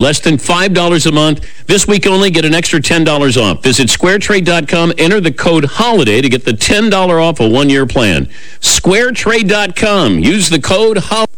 Less than $5 a month. This week only, get an extra $10 off. Visit squaretrade.com, enter the code HOLIDAY to get the $10 off a one-year plan. Squaretrade.com. Use the code HOLIDAY.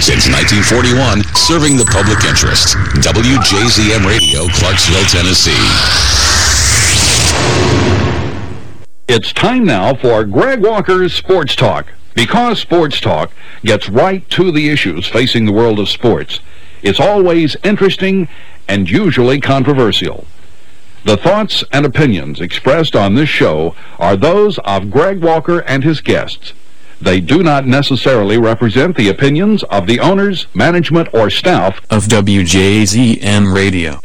Since 1941, serving the public interest. WJZM Radio, Clarksville, Tennessee. It's time now for Greg Walker's Sports Talk. Because Sports Talk gets right to the issues facing the world of sports, it's always interesting and usually controversial. The thoughts and opinions expressed on this show are those of Greg Walker and his guests. They do not necessarily represent the opinions of the owners, management, or staff of WJZM Radio.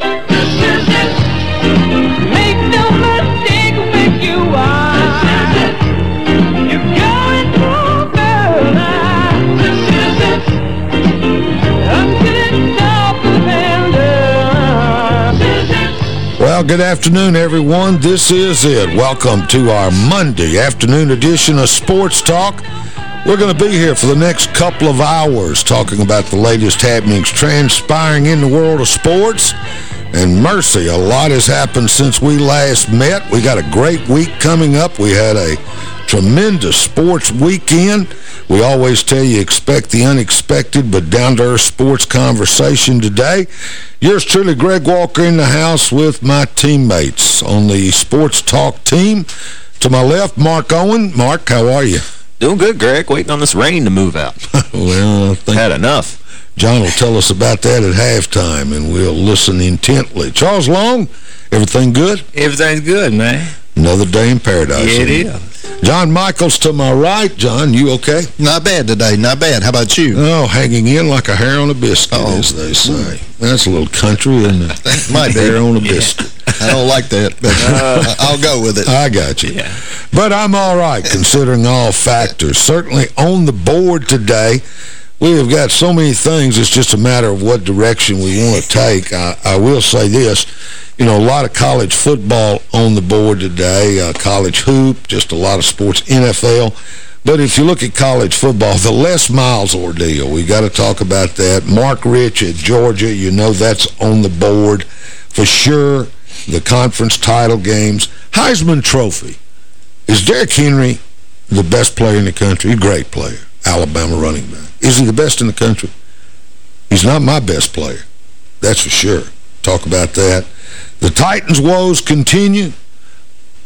Well, good afternoon, everyone. This is it. Welcome to our Monday afternoon edition of Sports Talk. We're going to be here for the next couple of hours talking about the latest happenings transpiring in the world of sports. And mercy, a lot has happened since we last met. We got a great week coming up. We had a tremendous sports weekend. We always tell you expect the unexpected, but down-to-earth sports conversation today. Yours truly, Greg Walker, in the house with my teammates on the Sports Talk team. To my left, Mark Owen. Mark, how are you? Doing good, Greg. Waiting on this rain to move out. well, I think... Had enough. John will tell us about that at halftime, and we'll listen intently. Charles Long, everything good? Everything's good, man. Another day in paradise. Yeah, it is. John Michaels to my right. John, you okay? Not bad today. Not bad. How about you? Oh, hanging in like a hair on a biscuit, oh, as they say. That's a little country, isn't it? Might be. Hair on a biscuit. I don't like that, but uh, I'll go with it. I got you. Yeah. But I'm all right, considering all factors. Certainly on the board today, we have got so many things, it's just a matter of what direction we want to take. I, I will say this, you know, a lot of college football on the board today, uh, college hoop, just a lot of sports, NFL. But if you look at college football, the Les Miles ordeal, we got to talk about that. Mark Richt at Georgia, you know that's on the board for sure. The conference title games. Heisman Trophy. Is Derrick Henry the best player in the country? Great player. Alabama running back. Is he the best in the country? He's not my best player. That's for sure. Talk about that. The Titans' woes continue.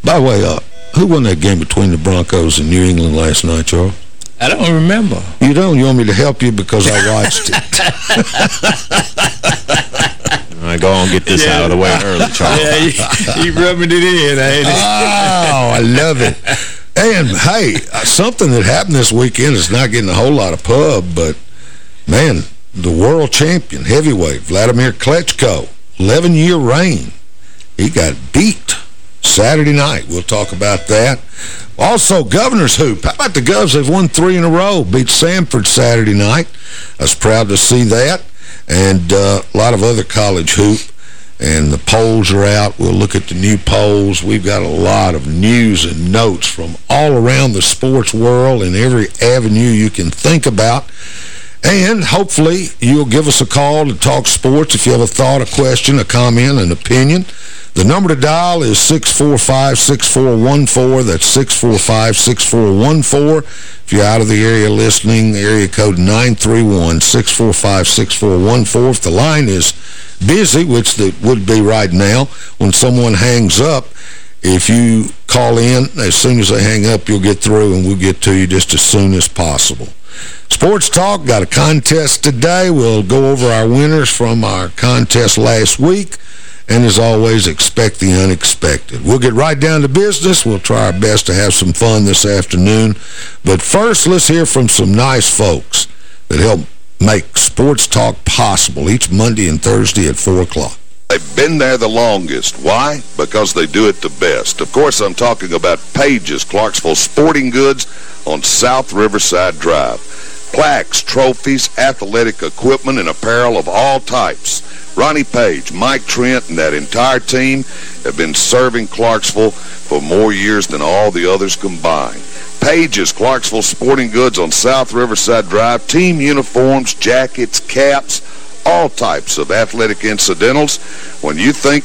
By the way, uh, who won that game between the Broncos and New England last night, Charles? I don't remember. You don't? You want me to help you because I watched it? All right, go on get this yeah. out of the way early, Charles. Yeah, you, you rubbing it in, ain't it? Oh, I love it. And, hey, something that happened this weekend is not getting a whole lot of pub, but, man, the world champion, heavyweight, Vladimir Klitschko, 11-year reign. He got beat Saturday night. We'll talk about that. Also, Governor's Hoop. How about the Govs? They've won three in a row. Beat Samford Saturday night. I was proud to see that. And uh, a lot of other college hoop and the polls are out. We'll look at the new polls. We've got a lot of news and notes from all around the sports world and every avenue you can think about. And hopefully you'll give us a call to talk sports if you have a thought, a question, a comment, an opinion. The number to dial is 645-6414. That's 645-6414. If you're out of the area listening, area code 931-645-6414. If the line is busy, which it would be right now, when someone hangs up, if you call in, as soon as they hang up, you'll get through and we'll get to you just as soon as possible. Sports Talk got a contest today. We'll go over our winners from our contest last week. And as always, expect the unexpected. We'll get right down to business. We'll try our best to have some fun this afternoon. But first, let's hear from some nice folks that help make Sports Talk possible each Monday and Thursday at 4 o'clock. They've been there the longest. Why? Because they do it the best. Of course, I'm talking about Pages, Clarksville Sporting Goods on South Riverside Drive. Plaques, trophies, athletic equipment, and apparel of all types. Ronnie Page, Mike Trent, and that entire team have been serving Clarksville for more years than all the others combined. Page's Clarksville Sporting Goods on South Riverside Drive, team uniforms, jackets, caps, all types of athletic incidentals. When you think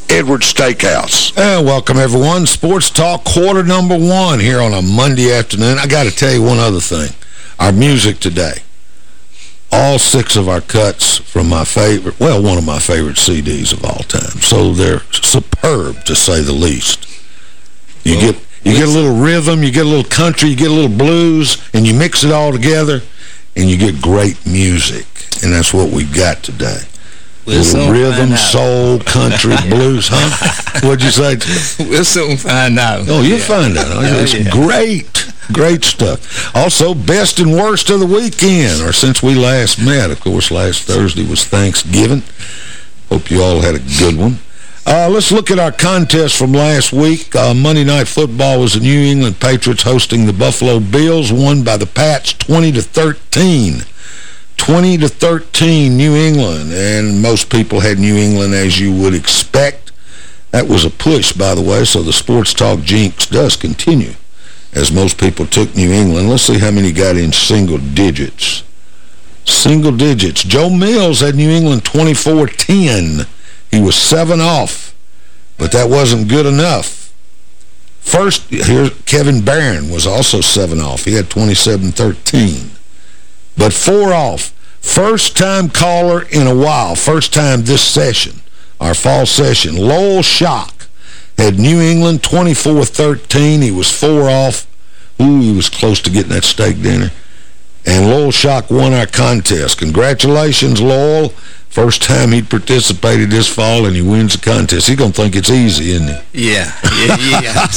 Edwards Steakhouse. And welcome, everyone. Sports Talk quarter number one here on a Monday afternoon. I got to tell you one other thing. Our music today. All six of our cuts from my favorite, well, one of my favorite CDs of all time. So they're superb, to say the least. You well, get you get a little rhythm, you get a little country, you get a little blues, and you mix it all together, and you get great music. And that's what we've got today. We'll soon rhythm, soul, country, blues, huh? What'd you say? We'll soon find out. Oh, you'll Yeah. find out. Oh, It's yeah. great, great stuff. Also, best and worst of the weekend, or since we last met. Of course, last Thursday was Thanksgiving. Hope you all had a good one. Uh, let's look at our contest from last week. Uh, Monday Night Football was the New England Patriots hosting the Buffalo Bills, won by the Pats 20 to 13. 20 to 13 New England, and most people had New England as you would expect. That was a push, by the way, so the Sports Talk jinx does continue, as most people took New England. Let's see how many got in single digits. Single digits. Joe Mills had New England 24-10. He was seven off, but that wasn't good enough. First, here, Kevin Barron was also seven off. He had 27-13 but four off. First time caller in a while, first time this session, our fall session. Lowell Shock had New England 24-13. He was four off. Ooh, he was close to getting that steak dinner. And Lowell Shock won our contest. Congratulations, Lowell. First time he'd participated this fall, and he wins the contest. He's going to think it's easy, isn't he? Yeah, yeah, yeah.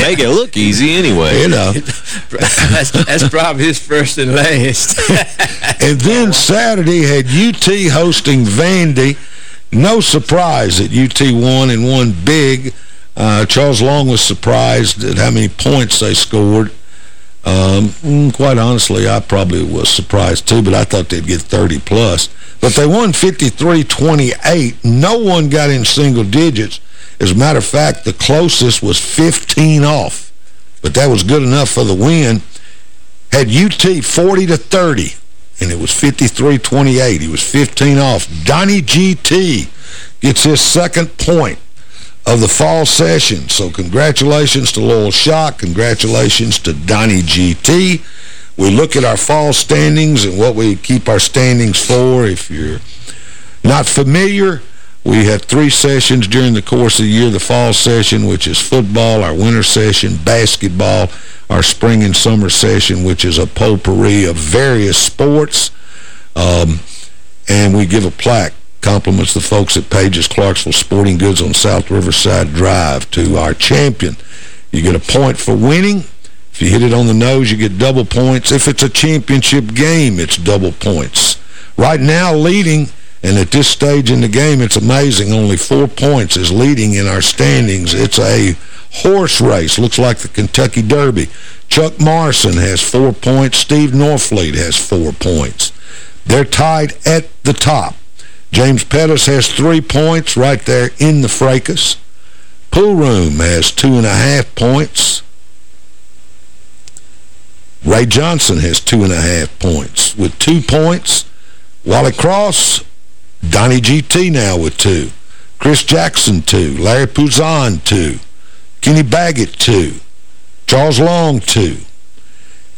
Make it look easy anyway. You know. that's, that's probably his first and last. And then Saturday had UT hosting Vandy. No surprise that UT won and won big. Uh, Charles Long was surprised at how many points they scored. Um, mm, quite honestly, I probably was surprised too, but I thought they'd get 30 plus. But they won 53-28. No one got in single digits. As a matter of fact, the closest was 15 off. But that was good enough for the win. Had UT 40 to 30 and it was 53-28. He was 15 off. Donnie GT gets his second point of the fall session. So congratulations to Lowell Shock. Congratulations to Donnie GT. We look at our fall standings and what we keep our standings for. If you're not familiar, we had three sessions during the course of the year. The fall session, which is football, our winter session, basketball, our spring and summer session, which is a potpourri of various sports. Um, and we give a plaque. Compliments the folks at Pages Clarksville Sporting Goods on South Riverside Drive to our champion. You get a point for winning. If you hit it on the nose, you get double points. If it's a championship game, it's double points. Right now, leading, and at this stage in the game, it's amazing, only four points is leading in our standings. It's a horse race. Looks like the Kentucky Derby. Chuck Morrison has four points. Steve Norfleet has four points. They're tied at the top. James Pettis has three points right there in the fracas. Pool Room has two and a half points. Ray Johnson has two and a half points. With two points, Wally Cross, Donnie GT now with two. Chris Jackson, two. Larry Puzan, two. Kenny Baggett, two. Charles Long, two.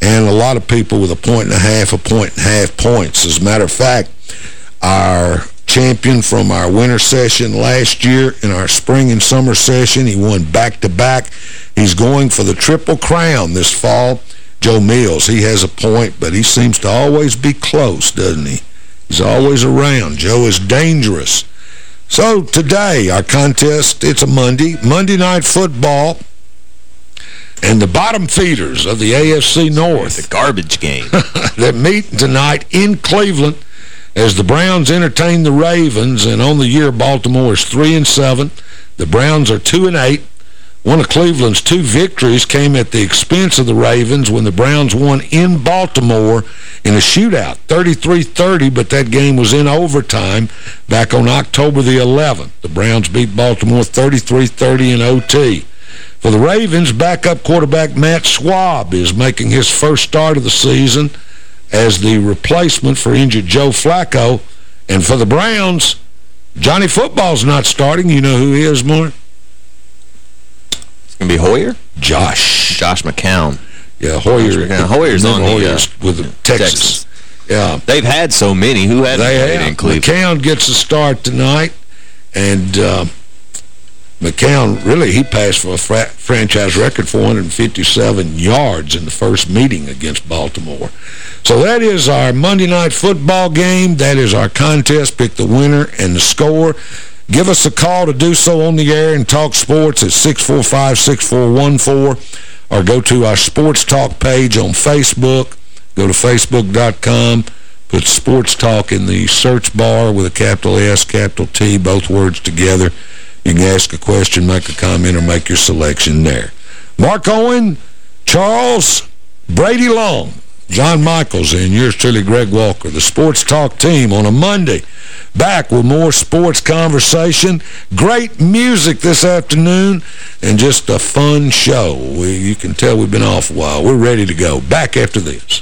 And a lot of people with a point and a half, a point and a half points. As a matter of fact, our champion from our winter session last year in our spring and summer session, he won back-to-back. He's going for the Triple Crown this fall. Joe Mills, he has a point, but he seems to always be close, doesn't he? He's always around. Joe is dangerous. So today, our contest, it's a Monday, Monday Night Football, and the bottom feeders of the AFC North. The garbage game. that meet tonight in Cleveland as the Browns entertain the Ravens, and on the year, Baltimore is 3 and seven. The Browns are 2 and eight. One of Cleveland's two victories came at the expense of the Ravens when the Browns won in Baltimore in a shootout, 33-30, but that game was in overtime back on October the 11th. The Browns beat Baltimore 33-30 in OT. For the Ravens, backup quarterback Matt Schaub is making his first start of the season as the replacement for injured Joe Flacco. And for the Browns, Johnny Football's not starting. You know who he is, Mark? It's going to be Hoyer? Josh. Josh McCown. Yeah, Hoyer. McCown. Hoyer's on the, Hoyer's uh, with the Texas. Texas. Yeah. They've had so many. Who hasn't They have. in Cleveland? McCown gets a start tonight, and uh, McCown, really, he passed for a fra franchise record 457 yards in the first meeting against Baltimore. So that is our Monday night football game. That is our contest. Pick the winner and the score. Give us a call to do so on the air and talk sports at 645-6414 or go to our Sports Talk page on Facebook. Go to facebook.com, put Sports Talk in the search bar with a capital S, capital T, both words together. You can ask a question, make a comment, or make your selection there. Mark Owen, Charles, Brady Long, John Michaels, and yours truly, Greg Walker, the Sports Talk team on a Monday. Back with more sports conversation, great music this afternoon, and just a fun show. We, you can tell we've been off a while. We're ready to go. Back after this.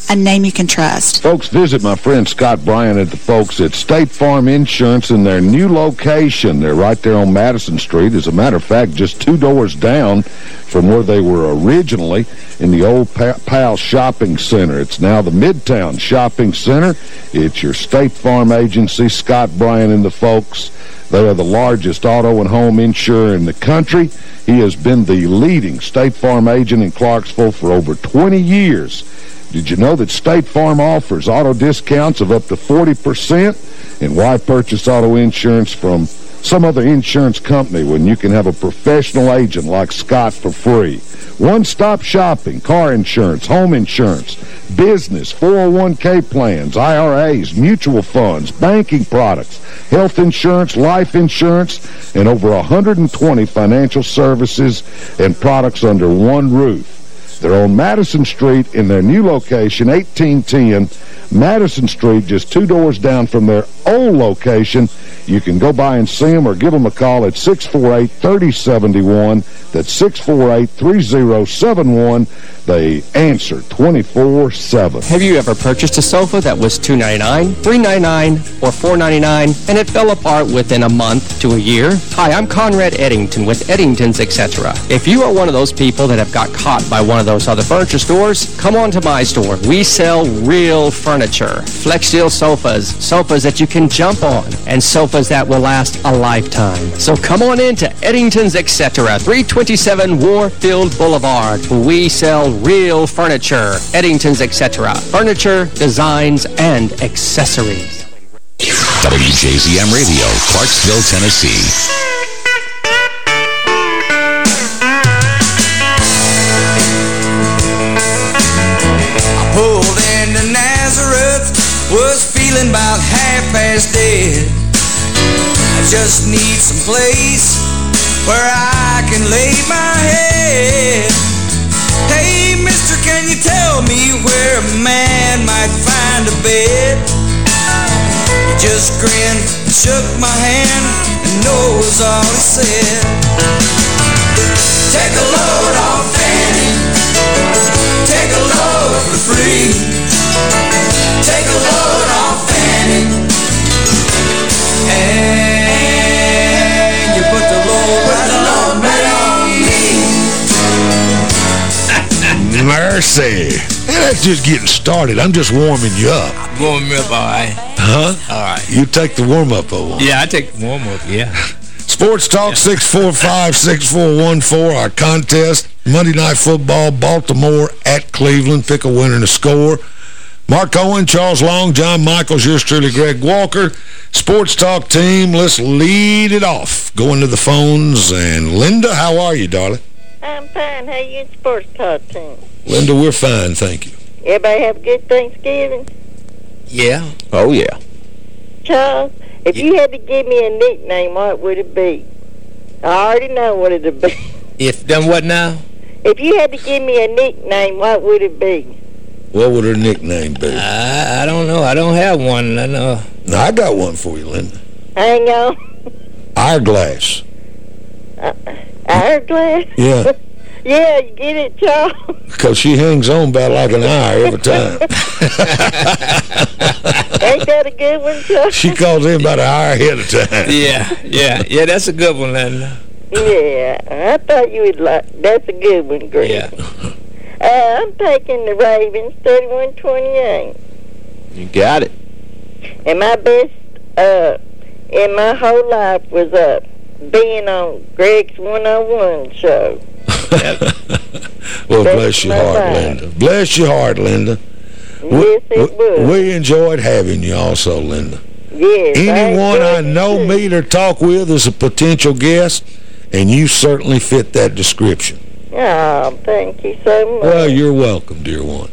a name you can trust. Folks, visit my friend Scott Bryan at the folks at State Farm Insurance in their new location. They're right there on Madison Street. As a matter of fact, just two doors down from where they were originally in the old Pal Shopping Center. It's now the Midtown Shopping Center. It's your State Farm agency, Scott Bryan and the folks. They are the largest auto and home insurer in the country. He has been the leading State Farm agent in Clarksville for over 20 years. Did you know that State Farm offers auto discounts of up to 40%? And why purchase auto insurance from some other insurance company when you can have a professional agent like Scott for free? One-stop shopping, car insurance, home insurance, business, 401k plans, IRAs, mutual funds, banking products, health insurance, life insurance, and over 120 financial services and products under one roof. They're on Madison Street in their new location, 1810 Madison Street, just two doors down from their old location. You can go by and see them or give them a call at 648-3071. That's 648-3071. They answer 24-7. Have you ever purchased a sofa that was 299, 399, or 499 and it fell apart within a month to a year? Hi, I'm Conrad Eddington with Eddington's Etc. If you are one of those people that have got caught by one of other furniture stores, come on to my store. We sell real furniture, Flexsteel sofas, sofas that you can jump on, and sofas that will last a lifetime. So come on in to Eddington's Etc. 327 Warfield Boulevard. We sell real furniture, Eddington's Etc. Furniture, designs, and accessories. WJZM Radio, Clarksville, Tennessee. Past dead. I just need some place Where I can lay my head. Hey mister can you tell me Where a man might find a bed? He just grinned and shook my hand And no was all he said. Take a load off Fanny. Take a load for free. Take a load Mercy. And that's just getting started. I'm just warming you up. Warm me up, all right. Huh? All right. You take the warm-up over. Yeah, I take the warm-up, yeah. Sports Talk 645-6414, our contest. Monday Night Football, Baltimore at Cleveland. Pick a winner and a score. Mark Owen, Charles Long, John Michaels, yours truly, Greg Walker. Sports Talk team, let's lead it off. Going to the phones. And Linda, how are you, darling? I'm fine. How you in Sports Talk team? Linda, we're fine, thank you. Everybody have a good Thanksgiving? Yeah. Oh, yeah. Charles, if you had to give me a nickname, what would it be? I already know what it would be. If done what now? If you had to give me a nickname, what would it be? What would her nickname be? I, I don't know. I don't have one. I know. No, I got one for you, Linda. Hang on. Hourglass. Uh, Hourglass? Yeah, Yeah, you get it, Charles? because she hangs on about like an hour every time. Ain't that a good one, Charles? she calls in about an hour ahead of time. Yeah, yeah, yeah, that's a good one, Linda. Yeah, I thought you would like. That's a good one, Greg. Yeah. Uh, I'm taking the Ravens, thirty-one twenty-eight. You got it. And my best uh, in my whole life was uh, being on Greg's 101 show. Well, That's bless your heart. Linda. Bless your heart, Linda. Yes, it we, was. we enjoyed having you also, Linda. Yes. Anyone I it know, too. meet, or talk with is a potential guest, and you certainly fit that description. Oh, thank you so much. Well, you're welcome, dear one.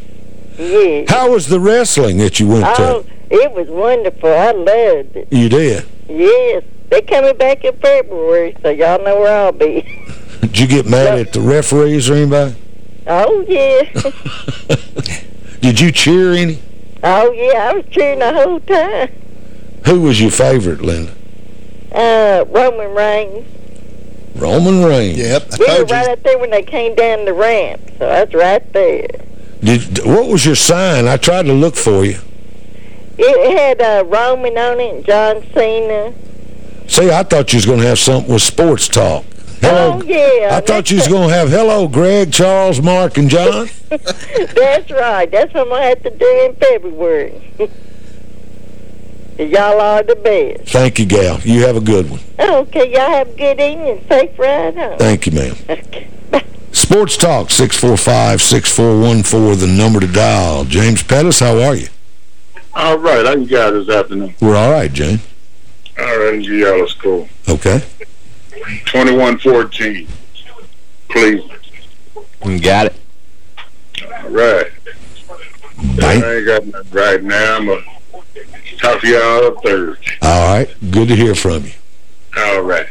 yes. How was the wrestling that you went to? Oh, it was wonderful. I loved it. You did. Yes. They coming back in February, so y'all know where I'll be. Did you get mad at the referees or anybody? Oh, yeah. Did you cheer any? oh, yeah. I was cheering the whole time. Who was your favorite, Linda? Uh, Roman Reigns. Roman Reigns. Yep, I We were told you. right up there when they came down the ramp, so that's right there. Did What was your sign? I tried to look for you. It had uh, Roman on it, and John Cena. See, I thought you was going to have something with sports talk. Hello. Oh, yeah. I thought you was going to have hello, Greg, Charles, Mark, and John. That's right. That's what I'm going to have to do in February. Y'all are the best. Thank you, gal. You have a good one. Okay, y'all have a good evening. And safe ride home. Thank you, ma'am. Sports Talk, 645-6414, the number to dial. James Pettis, how are you? All right, how you guys this afternoon? We're all right, James. All right, you y'all is cool. Okay. 21-14, Cleveland. You got it. All right. I ain't got nothing right now. I'm going to talk to y'all up Thursday. All right. Good to hear from you. All right.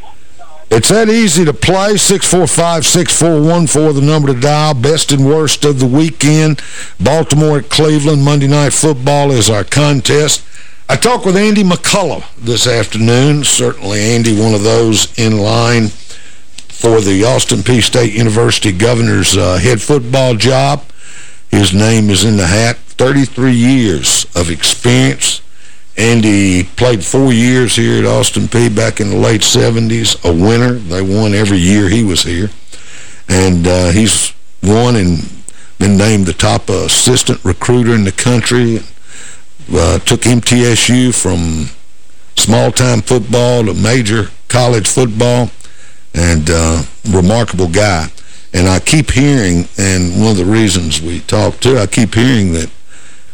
It's that easy to play. 645-6414, the number to dial. Best and worst of the weekend. Baltimore at Cleveland. Monday Night Football is our contest. I talked with Andy McCullough this afternoon. Certainly, Andy, one of those in line for the Austin Peay. State University governor's uh, head football job. His name is in the hat. 33 years of experience. Andy played four years here at Austin Peay back in the late 70s, a winner. They won every year he was here. And uh, he's won and been named the top assistant recruiter in the country. Uh, took MTSU from small-time football to major college football. And uh, remarkable guy. And I keep hearing, and one of the reasons we talked to, I keep hearing that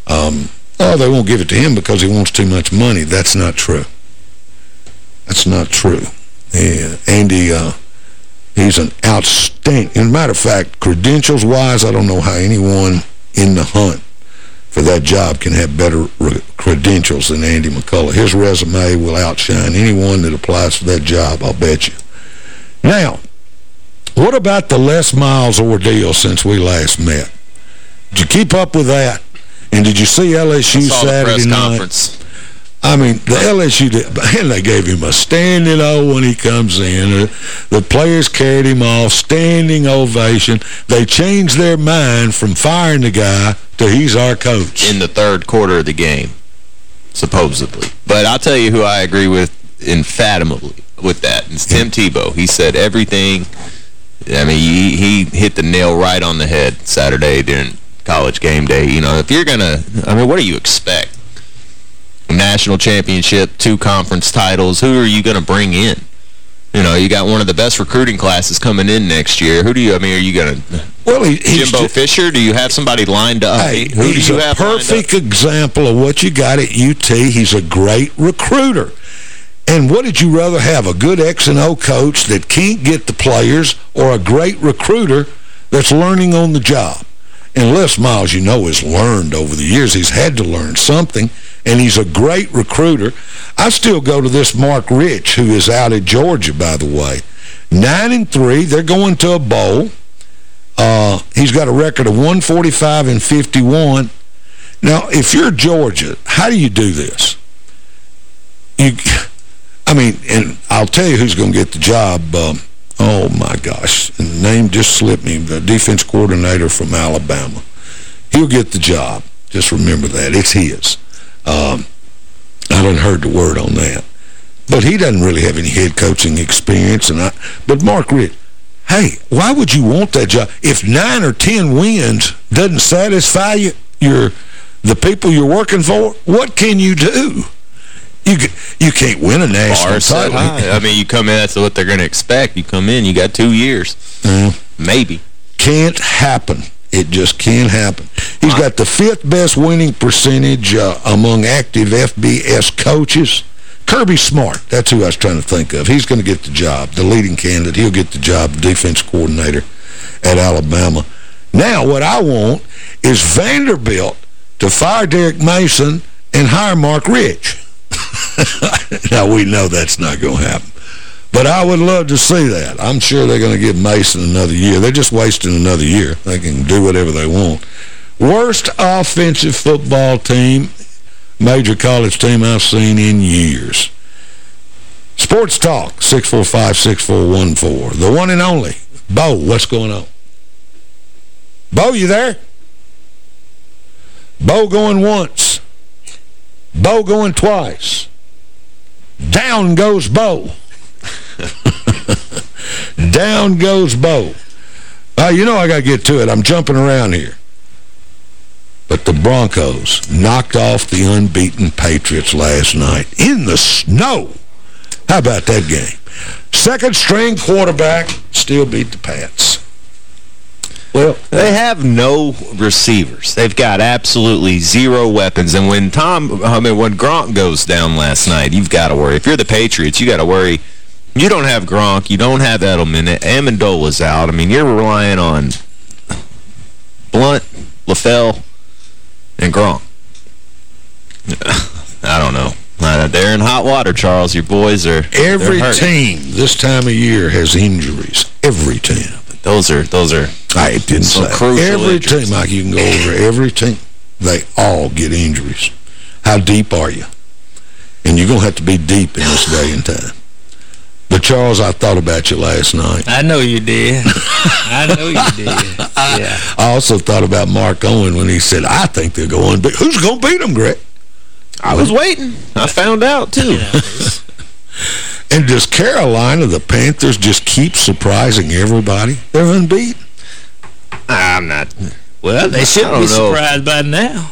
um, oh, they won't give it to him because he wants too much money. That's not true. That's not true. Yeah, Andy, uh, he's an outstanding, as a matter of fact, credentials-wise, I don't know how anyone in the hunt for that job can have better credentials than Andy McCullough. His resume will outshine anyone that applies for that job, I'll bet you. Now, what about the Les Miles ordeal since we last met? Did you keep up with that? And did you see LSU I saw the Saturday press night? conference. I mean, the LSU, did, and they gave him a standing O when he comes in. Uh, The players carried him off, standing ovation. They changed their mind from firing the guy to he's our coach. In the third quarter of the game, supposedly. But I'll tell you who I agree with infatimably with that. It's Tim Tebow. He said everything. I mean, he, he hit the nail right on the head Saturday during college game day. You know, if you're going to, I mean, what do you expect? National championship, two conference titles. Who are you going to bring in? You know, you got one of the best recruiting classes coming in next year. Who do you, I mean, are you going to, well, he, Jimbo Fisher? Do you have somebody lined up? Hey, Who do you a have perfect example of what you got at UT. He's a great recruiter. And what did you rather have, a good X and O coach that can't get the players or a great recruiter that's learning on the job? And Les Miles, you know, has learned over the years. He's had to learn something, and he's a great recruiter. I still go to this Mark Richt, who is out at Georgia, by the way. Nine and three, they're going to a bowl. Uh, he's got a record of 145 and 51. Now, if you're Georgia, how do you do this? You, I mean, and I'll tell you who's going to get the job. Um, Oh, my gosh. And the name just slipped me. The defense coordinator from Alabama. He'll get the job. Just remember that. It's his. Um, I didn't heard the word on that. But he doesn't really have any head coaching experience. and I. But Mark Richt, hey, why would you want that job? If nine or ten wins doesn't satisfy you, your, the people you're working for, what can you do? You you can't win a national title. I mean, you come in, that's what they're going to expect. You come in, you got two years. Maybe. Can't happen. It just can't happen. He's got the fifth best winning percentage uh, among active FBS coaches. Kirby Smart, that's who I was trying to think of. He's going to get the job, the leading candidate. He'll get the job, defense coordinator at Alabama. Now, what I want is Vanderbilt to fire Derek Mason and hire Mark Richt. now, we know that's not going to happen. But I would love to see that. I'm sure they're going to give Mason another year. They're just wasting another year. They can do whatever they want. Worst offensive football team, major college team I've seen in years. Sports Talk, 645-6414. The one and only. Bo, what's going on? Bo, you there? Bo going once. Bo going twice. Down goes Bo. Down goes Bo. Uh, you know I got to get to it. I'm jumping around here. But the Broncos knocked off the unbeaten Patriots last night in the snow. How about that game? Second string quarterback still beat the Pats. Well, they have no receivers. They've got absolutely zero weapons. And when Tom, I mean, when Gronk goes down last night, you've got to worry. If you're the Patriots, you got to worry. You don't have Gronk. You don't have Edelman. Amendola's out. I mean, you're relying on Blount, LaFell, and Gronk. I don't know. Uh, they're in hot water, Charles. Your boys are Every team this time of year has injuries. Every team. Those are those are I didn't say. crucial Every injuries. team, Mike, you can go over every team. They all get injuries. How deep are you? And you're going to have to be deep in this day and time. But, Charles, I thought about you last night. I know you did. I know you did. Yeah. I also thought about Mark Owen when he said, I think they're going to Who's going to beat them, Greg? I was waiting. I found out, too. And does Carolina, the Panthers, just keep surprising everybody? They're unbeaten. I'm not. Well, they should don't be know. surprised by now.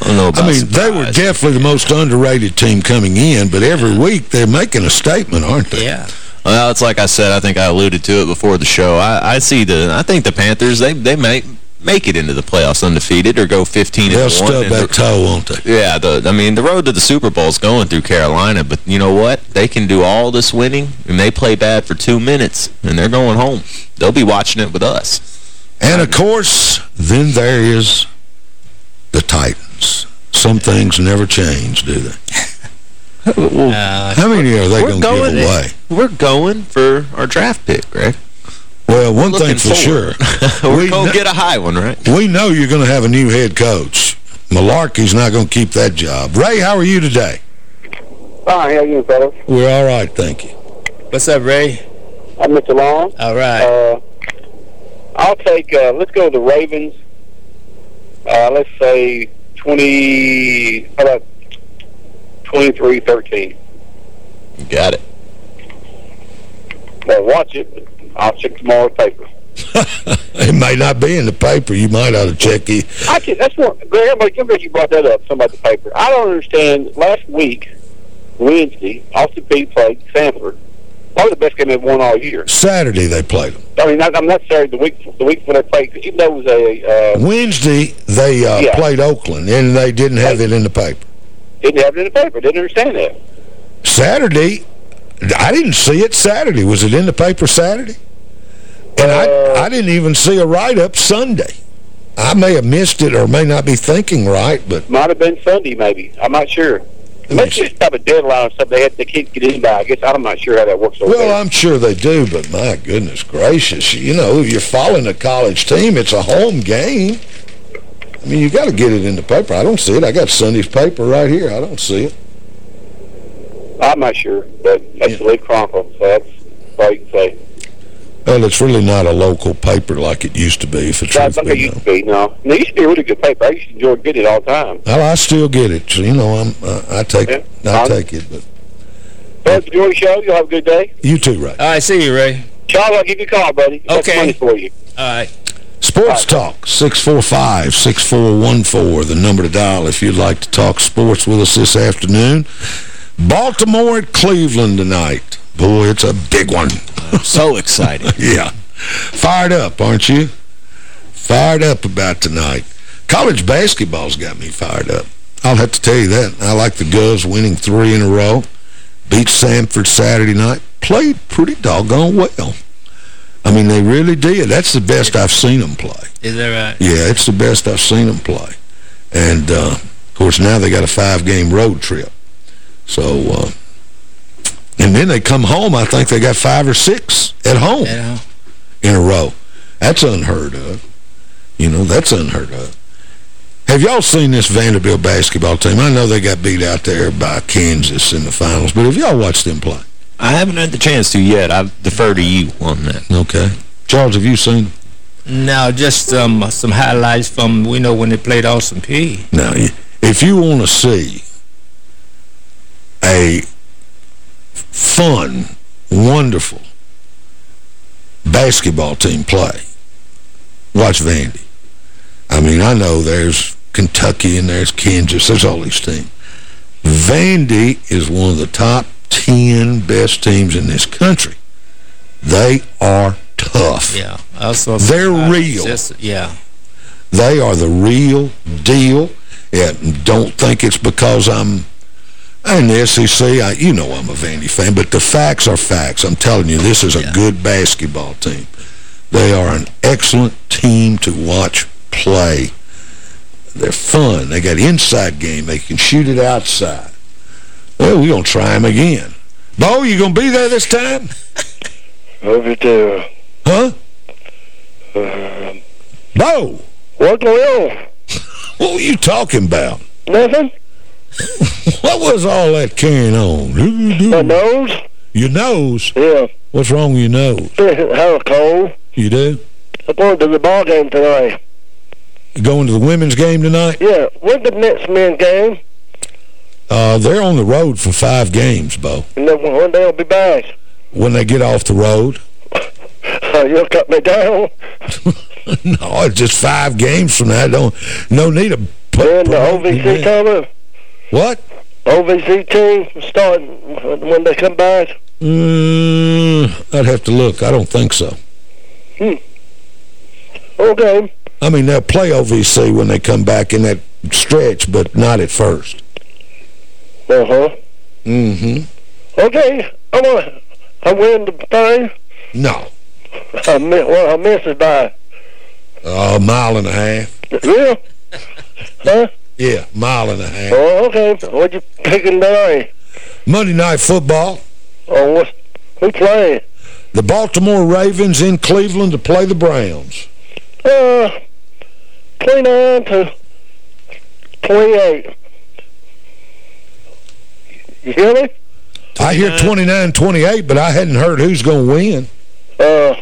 I mean, they were surprise. definitely the most underrated team coming in, but every week they're making a statement, aren't they? Yeah. Well, it's like I said. I think I alluded to it before the show. I, I see the. I think the Panthers. They they may make it into the playoffs undefeated or go 15 They'll and one. stub that toe, won't they? Yeah, the, I mean, the road to the Super Bowl is going through Carolina, but you know what? They can do all this winning, and they play bad for two minutes, and they're going home. They'll be watching it with us. And, of course, then there is the Titans. Some things never change, do they? Uh, How many are they We're going to give away? We're going for our draft pick, Greg. Well, one looking thing for sure. We're we going to get a high one, right? We know you're going to have a new head coach. Mularkey's not going to keep that job. Ray, how are you today? Hi, how are you doing, fellas? We're all right, thank you. what's up, Ray? I'm Mr. Long. All right. Uh, I'll take, uh, let's go with the Ravens. Uh, let's say 20, how about 23-13. Got it. Well, watch it. I'll check tomorrow's paper. It may not be in the paper. You might ought to check it. I can, that's what, Greg, I'm glad- I'm glad you brought that up, something about the paper. I don't understand, last week, Wednesday, Austin Peay played Samford. Probably the best game they've won all year. Saturday they played them. I mean, not, I'm not sorry, the week, the week when they played, even though it was a, uh, Wednesday they uh, Yeah. played Oakland, and they didn't have it in the paper. didn't have it in the paper, didn't understand that. Saturday, I didn't see it Saturday. Was it in the paper Saturday? And Uh, I, I didn't even see a write-up Sunday. I may have missed it or may not be thinking right, but Might have been Sunday, maybe. I'm not sure. Maybe just have a deadline or something. They, had, they can't get in by. I guess I'm not sure how that works. Well, there. I'm sure they do, but my goodness gracious, you know, if you're following a college team, it's a home game. I mean, you got to get it in the paper. I don't see it. I got Sunday's paper right here. I don't see it. I'm not sure, but that's the Leaf Chronicle, so that's all you can say. Well, it's really not a local paper like it used to be, if it's I think it used to be, no. No, it used to be a really good paper. I used to enjoy getting it all the time. Well, I still get it. So, you know, I'm, uh, I take I I'm- take it, but Well, enjoy the show. You'll have a good day. you too, Ray. All right, see you, Ray. Charles, I'll give you a call, buddy. Okay. money for you. All right. Sports Talk, 645-6414, the number to dial if you'd like to talk sports with us this afternoon. Baltimore at Cleveland tonight. Boy, it's a big one. so excited. yeah. Fired up, aren't you? Fired up about tonight. College basketball's got me fired up. I'll have to tell you that. I like the Govs winning three in a row. Beat Samford Saturday night. Played pretty doggone well. I mean, they really did. That's the best I've seen them play. Is that right? Yeah, it's the best I've seen them play. And, uh, of course, now they got a five-game road trip. So, uh, and then they come home, I think they got five or six at home Yeah. in a row. That's unheard of. You know, that's unheard of. Have y'all seen this Vanderbilt basketball team? I know they got beat out there by Kansas in the finals, but have y'all watched them play? I haven't had the chance to yet. I defer to you on that. Okay. Charles, have you seen them? No, just um, some highlights from, we know when they played Austin Peay. Now, if you want to see a fun, wonderful basketball team play, watch Vandy. I mean, I know there's Kentucky and there's Kansas. There's all these teams. Vandy is one of the top 10 best teams in this country. They are tough. Yeah. They're uh, real. just- yeah. They are the real deal. Yeah, don't think it's because I'm in the SEC. I, you know I'm a Vandy fan, but the facts are facts. I'm telling you, this is a good basketball team. They are an excellent team to watch play. They're fun. They got inside game. They can shoot it outside. Well, we're going to try them again. Bo, you going to be there this time? Over to... Huh? Uh, Bo! what's going on? What were you talking about? Nothing? What was all that carrying on? My nose? Your nose? Yeah. What's wrong with your nose? How cold? You do? I'm going to the ball game tonight. You going to the women's game tonight? Yeah. When's the next men's game? Uh, they're on the road for five games, Bo. And then when they'll be back? When they get off the road. Uh, you'll cut me down? no, it's just five games from now. Don't no need to put Then the OVC coming? What? OVC team starting when they come back? Mm, I'd have to look. I don't think so. Hmm. Okay. I mean, they'll play OVC when they come back in that stretch, but not at first. Uh-huh. Mm-hmm. Okay. I want I win the thing. No. I miss, well, I miss it by. A mile and a half. Yeah? Huh? Yeah, mile and a half. Oh, okay. What you picking tonight? Monday Night Football. Oh, what? Who playing? The Baltimore Ravens in Cleveland to play the Browns. Uh, 29 to 28. You hear me? I hear 29-28, but I hadn't heard who's going to win. Uh,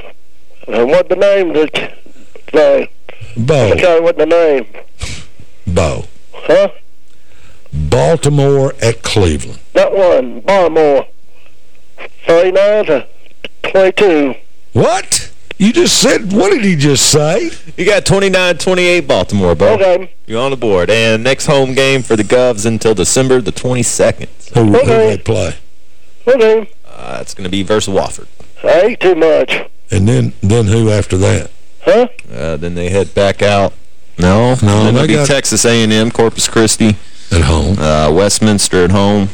and what the name? The name? Bo. Tell you what the name? Bo. Huh? Baltimore at Cleveland. That one, Baltimore. 39 to 22. What? You just said, what did he just say? You got 29-28 Baltimore, Bo. Okay. You're on the board. And next home game for the Govs until December the 22nd. Who, who they play? Okay. Uh, it's going to be versus Wofford. I ain't too much. And then then who after that? Huh? Uh, then they head back out. No, No, then they it'll be got- Texas A&M, Corpus Christi, At home. uh, Westminster at home,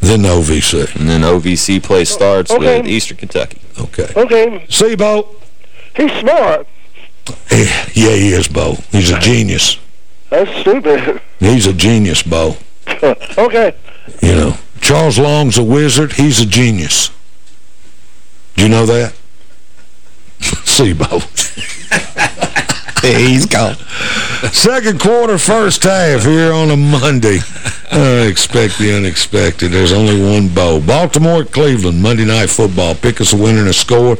Then OVC. and then OVC play starts Okay. with Eastern Kentucky. Okay. Okay. See, Bo? He's smart. Yeah, yeah, he is, Bo. He's a genius. That's stupid. He's a genius, Bo. okay. You know, Charles Long's a wizard. He's a genius. Do you know that? See, Bo. He's gone. Second quarter, first half here on a Monday. I expect the unexpected. There's only one Bo. Baltimore, Cleveland, Monday Night Football. Pick us a winner and a score.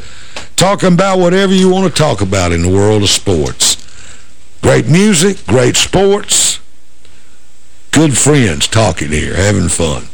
talking about whatever you want to talk about in the world of sports. Great music, great sports, good friends talking here, having fun.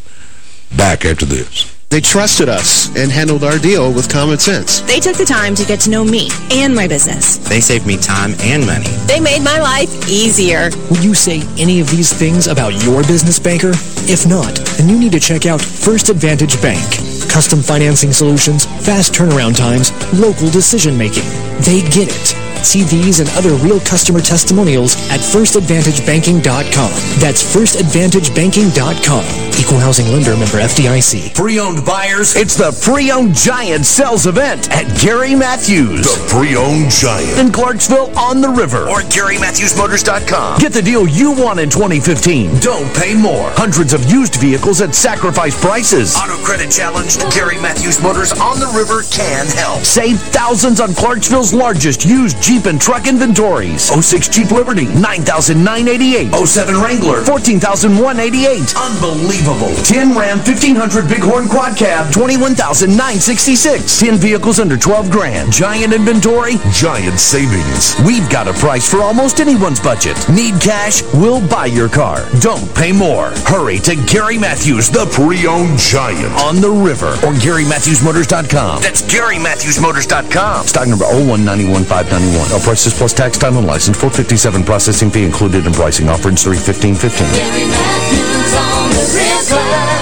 Back after this. They trusted us and handled our deal with common sense. They took the time to get to know me and my business. They saved me time and money. They made my life easier. Would you say any of these things about your business banker? If not, then you need to check out First Advantage Bank. Custom financing solutions, fast turnaround times, local decision making. They get it. See these and other real customer testimonials at firstadvantagebanking.com. That's firstadvantagebanking.com. Equal housing lender member FDIC. Pre-owned buyers, it's the Pre-Owned Giant Sales Event at Gary Matthews. The Pre-Owned Giant. In Clarksville on the river. Or GaryMatthewsMotors.com. Get the deal you want in 2015. Don't pay more. Hundreds of used vehicles at sacrifice prices. Auto Credit Challenged Gary Matthews Motors on the river can help. Save thousands on Clarksville's largest used Jeep and truck inventories. 06 Jeep Liberty, 9988 07 Wrangler, 14188 Unbelievable. 10 Ram 1500 Bighorn Quad Cab, 21966 10 vehicles under 12 grand. Giant inventory, giant savings. We've got a price for almost anyone's budget. Need cash? We'll buy your car. Don't pay more. Hurry to Gary Matthews, the pre-owned giant. On the river or GaryMatthewsMotors.com. That's GaryMatthewsMotors.com. Stock number 0191591. All prices plus tax time and license. 457 processing fee included in pricing. Offer Offerings 31515.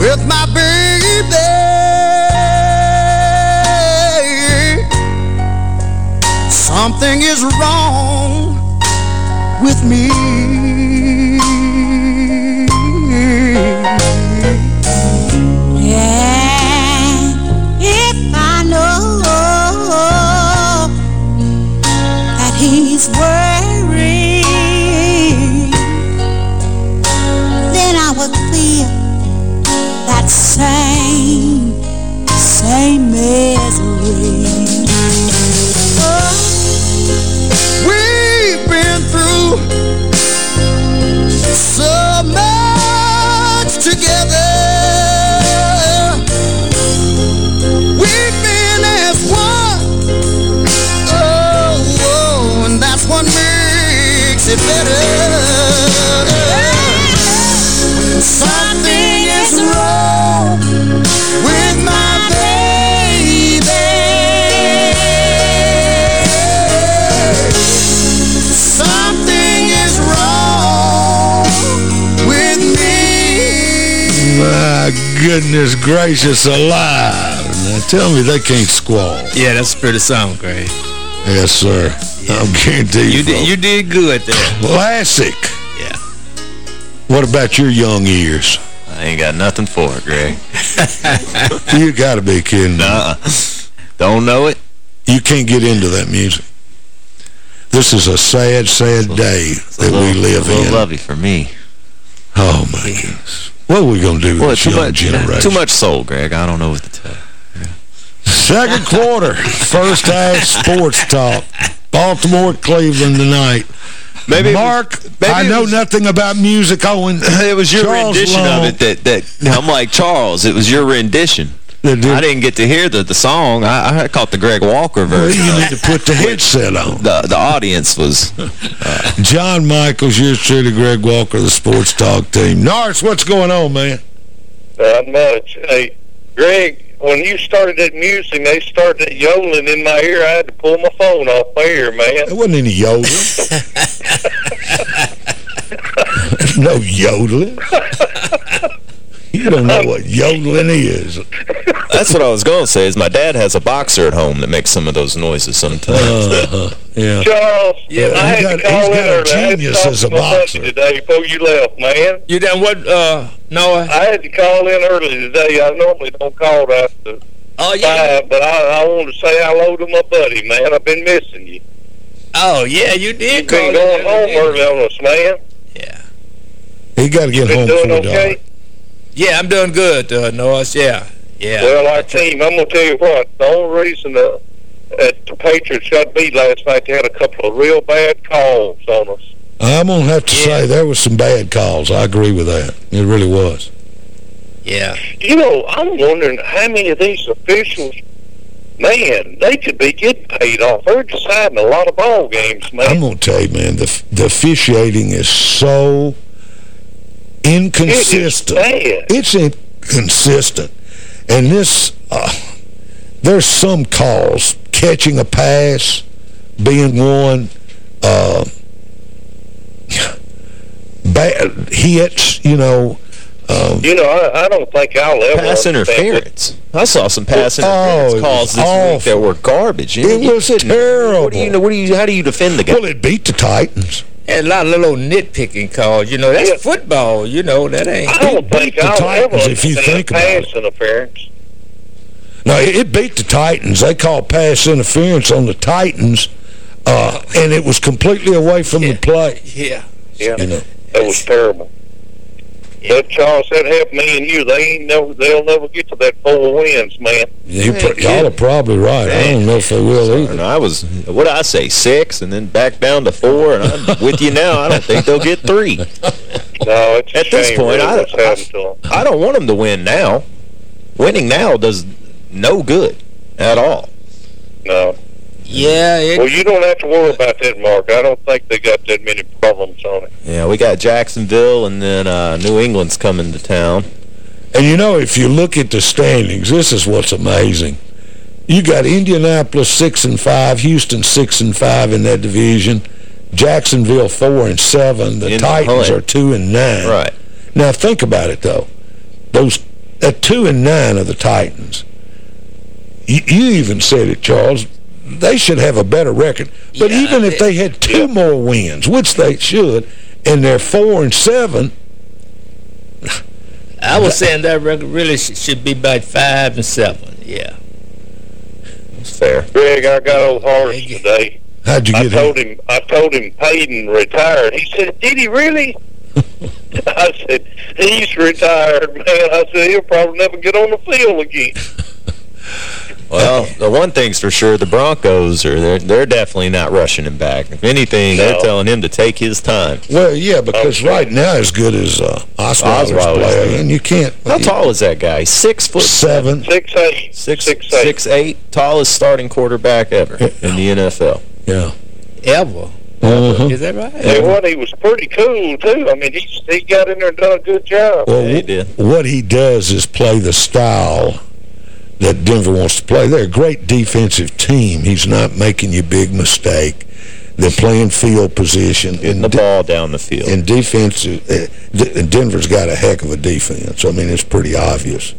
with my baby. Something is wrong with me. Yeah, if I know that he's worried, same, same misery. Oh, we've been through so much together. We've been as one. Oh, oh and that's what makes it better. Goodness gracious alive. Now tell me they can't squall. Yeah, that's pretty song, Greg. Yes, sir. I'm guaranteed You did, you did good there. Classic. Yeah. What about your young ears? I ain't got nothing for it, Greg. you got to be kidding me. Nuh Don't know it. You can't get into that music. This is a sad, sad day that little, we live a little in. lovey for me. Oh, my goodness. What are we going to do with Well, too young much, generation? too much soul, Greg. I don't know what to tell you. Second quarter, first half sports talk. Baltimore, Cleveland tonight. Maybe Mark, was, maybe I know was, nothing about music, oh, Owen. It was your Charles rendition Long. of it that, that I'm like, Charles, it was your rendition. That did- I didn't get to hear the, the song. I, I caught the Greg Walker Well, version. you need to put the headset on. the, the audience was... Uh, John Michaels, yours truly, Greg Walker, the Sports Talk team. Norris, what's going on, man? Not much. Hey, Greg, when you started that music, they started that yodeling in my ear. I had to pull my phone off my ear, man. There wasn't any yodeling. no yodeling. You don't know what yodeling is. That's what I was going to say, is my dad has a boxer at home that makes some of those noises sometimes. Uh, yeah. Charles, Yeah, I he had got- to call he's in got a early. I had to genius as a boxer. today before you left, man. You done what, uh, Noah? I had to call in early today. I normally don't call after Oh, yeah. five, but I, I wanted to say hello to my buddy, man. I've been missing you. Oh, yeah, you did You've call been going the home other day. early on us, man. Yeah. He got to get home doing before okay? Dark. Yeah, I'm doing good, uh, Noah. Yeah, yeah. Well, our team, I'm going to tell you what, the only reason uh, that the Patriots got beat last night, they had a couple of real bad calls on us. I'm going to have to say there was some bad calls. I agree with that. It really was. Yeah. You know, I'm wondering how many of these officials, man, they could be getting paid off. They're deciding a lot of ball games, man. I'm going to tell you, man, the, the officiating is so inconsistent. It It's inconsistent. And this, uh, there's some calls, catching a pass being one, uh, bad hits, you know. Um, You know, I, I don't think I'll ever Pass interference. I saw some pass Oh, interference it calls was this week that were garbage. You It you was couldn't- terrible. What do you know? What do you? How do you defend the guy? Well, it beat the Titans. And a lot of little nitpicking calls. You know, that's football. You know, that ain't... I don't think the I'll ever Titans if you think about pass interference. No, it, it beat the Titans. They called pass interference on the Titans, uh, and it was completely away from the play. Yeah. Yeah, You know. that was terrible. But Charles, that helped me and you. They ain't never, they'll never get to that four wins, man. You pr- y'all are probably right. I don't know if they will either. And I was, what did I say, six, and then back down to four, and I'm with you now. I don't think they'll get three. No, it's At this point, really, I- what's happened. I don't want them to win now. Winning now does no good at all. No. Yeah, it, Well, you don't have to worry about that, Mark. I don't think they got that many problems on it. Yeah, we got Jacksonville, and then uh, New England's coming to town. And you know, if you look at the standings, this is what's amazing. You got Indianapolis 6 and 5, Houston 6 and 5 in that division, Jacksonville 4 and 7, the In Titans hunt. are 2 and 9. Right. Now think about it though. Those at 2 and 9 are the Titans. You, you even said it, Charles. They should have a better record. But Yeah, even if they had two more wins, which they should, and they're 4 and 7, I was saying that record really sh should be about five and seven. Yeah. It's fair. Greg, I got old Horace today. how'd you get I get told him? him I told him Payton retired. He said, "Did he really?" I said, "He's retired, man." I said, "He'll probably never get on the field again." Well, the one thing's for sure, the Broncos, are they're, they're definitely not rushing him back. If anything, they're telling him to take his time. Well, yeah, because right now as good as uh, Osweiler's Osweiler's playing, doing. and you can't... How tall is that guy? Six foot Seven. Six eight, Six, six eight. six eight, tallest starting quarterback ever in the NFL. Yeah. Ever. Uh-huh. Is that right? And what he was pretty cool too. I mean, he he got in there and done a good job. Well, Yeah, he did. what he does is play the style that Denver wants to play. They're a great defensive team. He's not making you big mistake. They're playing field position. Getting the ball down the field. And defense, uh, Denver's got a heck of a defense. I mean, it's pretty obvious.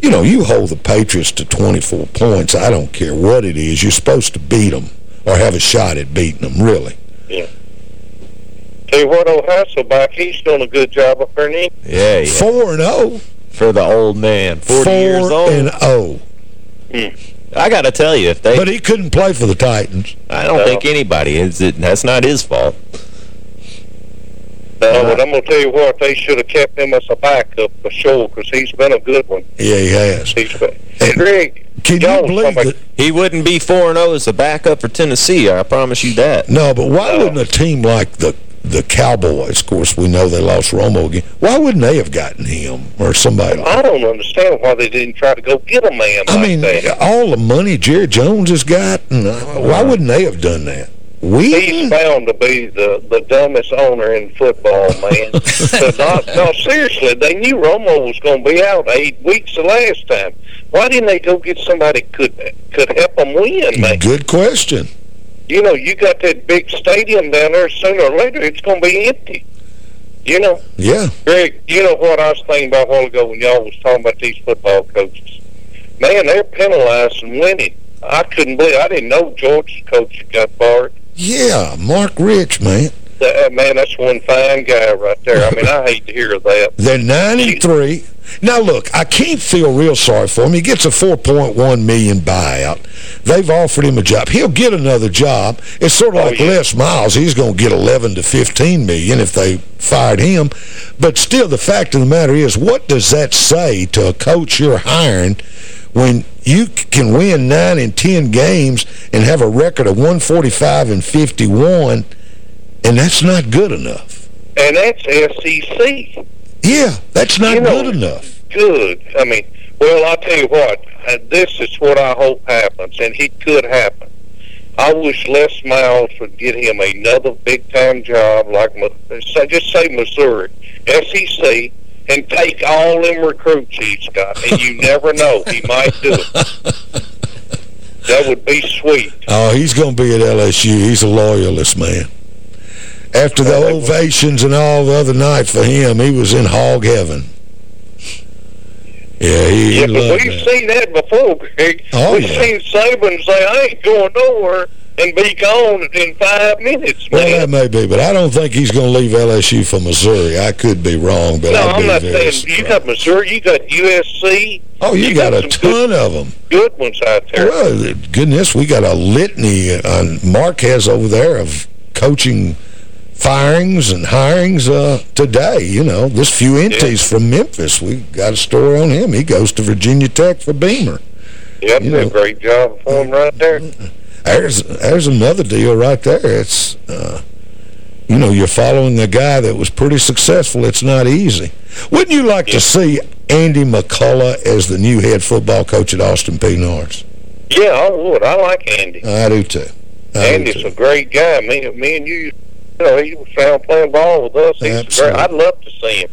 You know, you hold the Patriots to 24 points, I don't care what it is. You're supposed to beat them or have a shot at beating them, really. Yeah. Tell you what, old Hasselbeck, he's doing a good job up there, ain't? Yeah, yeah. 4 and 0. For the old man, 40 4 years old. and 0. I got to tell you, if they... But he couldn't play for the Titans. I don't No. think anybody is. It, that's not his fault. No, but I'm gonna tell you what, they should have kept him as a backup for sure, because he's been a good one. Yeah, he has. He's been. And Greg, Can you believe that? He wouldn't be 4-0 as a backup for Tennessee, I promise you that. No, but why wouldn't a team like the the Cowboys, of course, we know they lost Romo again. Why wouldn't they have gotten him or somebody like I don't understand why they didn't try to go get a man I like mean, that. all the money Jerry Jones has got, uh, why wouldn't they have done that? We He's bound to be the, the dumbest owner in football, man. not, no, seriously, they knew Romo was going to be out eight weeks the last time. Why didn't they go get somebody could could help them win, man? Good question. You know, you got that big stadium down there. Sooner or later, it's going to be empty. You know, Yeah. Greg, you know what I was thinking about a while ago when y'all was talking about these football coaches. Man, they're penalized and winning. I couldn't believe. I didn't know George's coach had got fired. Yeah, Mark Richt, man. That, oh, man, that's one fine guy right there. I mean, I hate to hear that. They're 93. Now, look, I can't feel real sorry for him. He gets a 4.1 million buyout. They've offered him a job. He'll get another job. It's sort of oh, like Les Miles. He's going to get 11 to 15 million if they fired him. But still, the fact of the matter is, what does that say to a coach you're hiring when you can win 9 and 10 games and have a record of 145 and 51, and that's not good enough? And that's SEC. Yeah, that's not You know, good enough. Good. I mean, well, I'll tell you what. uh, This is what I hope happens, and it could happen. I wish Les Miles would get him another big-time job like, just say Missouri, SEC, and take all them recruits he's got. And you never know. He might do it. That would be sweet. Oh, he's going to be at LSU. He's a loyalist, man. After the ovations and all the other night for him, he was in hog heaven. Yeah, he, he Yeah, but loved we've that. seen that before, Greg. Oh, we've yeah. seen Saban say, I ain't going nowhere, and be gone in five minutes, Well, that may be, but I don't think he's going to leave LSU for Missouri. I could be wrong, but no, I'm be not saying you got Missouri, you got USC. Oh, you, got, a some ton of them. good ones out there. Well, goodness, we got a litany on Mark has over there of coaching firings and hirings uh, today. You know, this Fuentes from Memphis, we got a story on him. He goes to Virginia Tech for Beamer. Yep, you did a know. great job for him right there. There's there's another deal right there. It's, uh, you know, you're following a guy that was pretty successful. It's not easy. Wouldn't you like to see Andy McCullough as the new head football coach at Austin Peay. Norris? Yeah, I would. I like Andy. I do too. I do Andy's a great guy. Me, me and you, you know, he was down playing ball with us. He's great. I'd love to see him.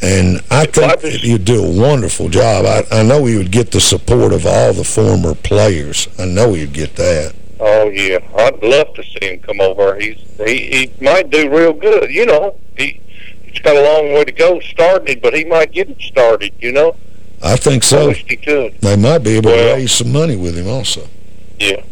And I think that you'd do a wonderful job. I, I know he would get the support of all the former players. I know he'd get that. Oh yeah, I'd love to see him come over. He's he he might do real good. You know, he he's got a long way to go starting it, but he might get it started. You know, I think I so. wish he could. They might be able to raise some money with him also. Yeah.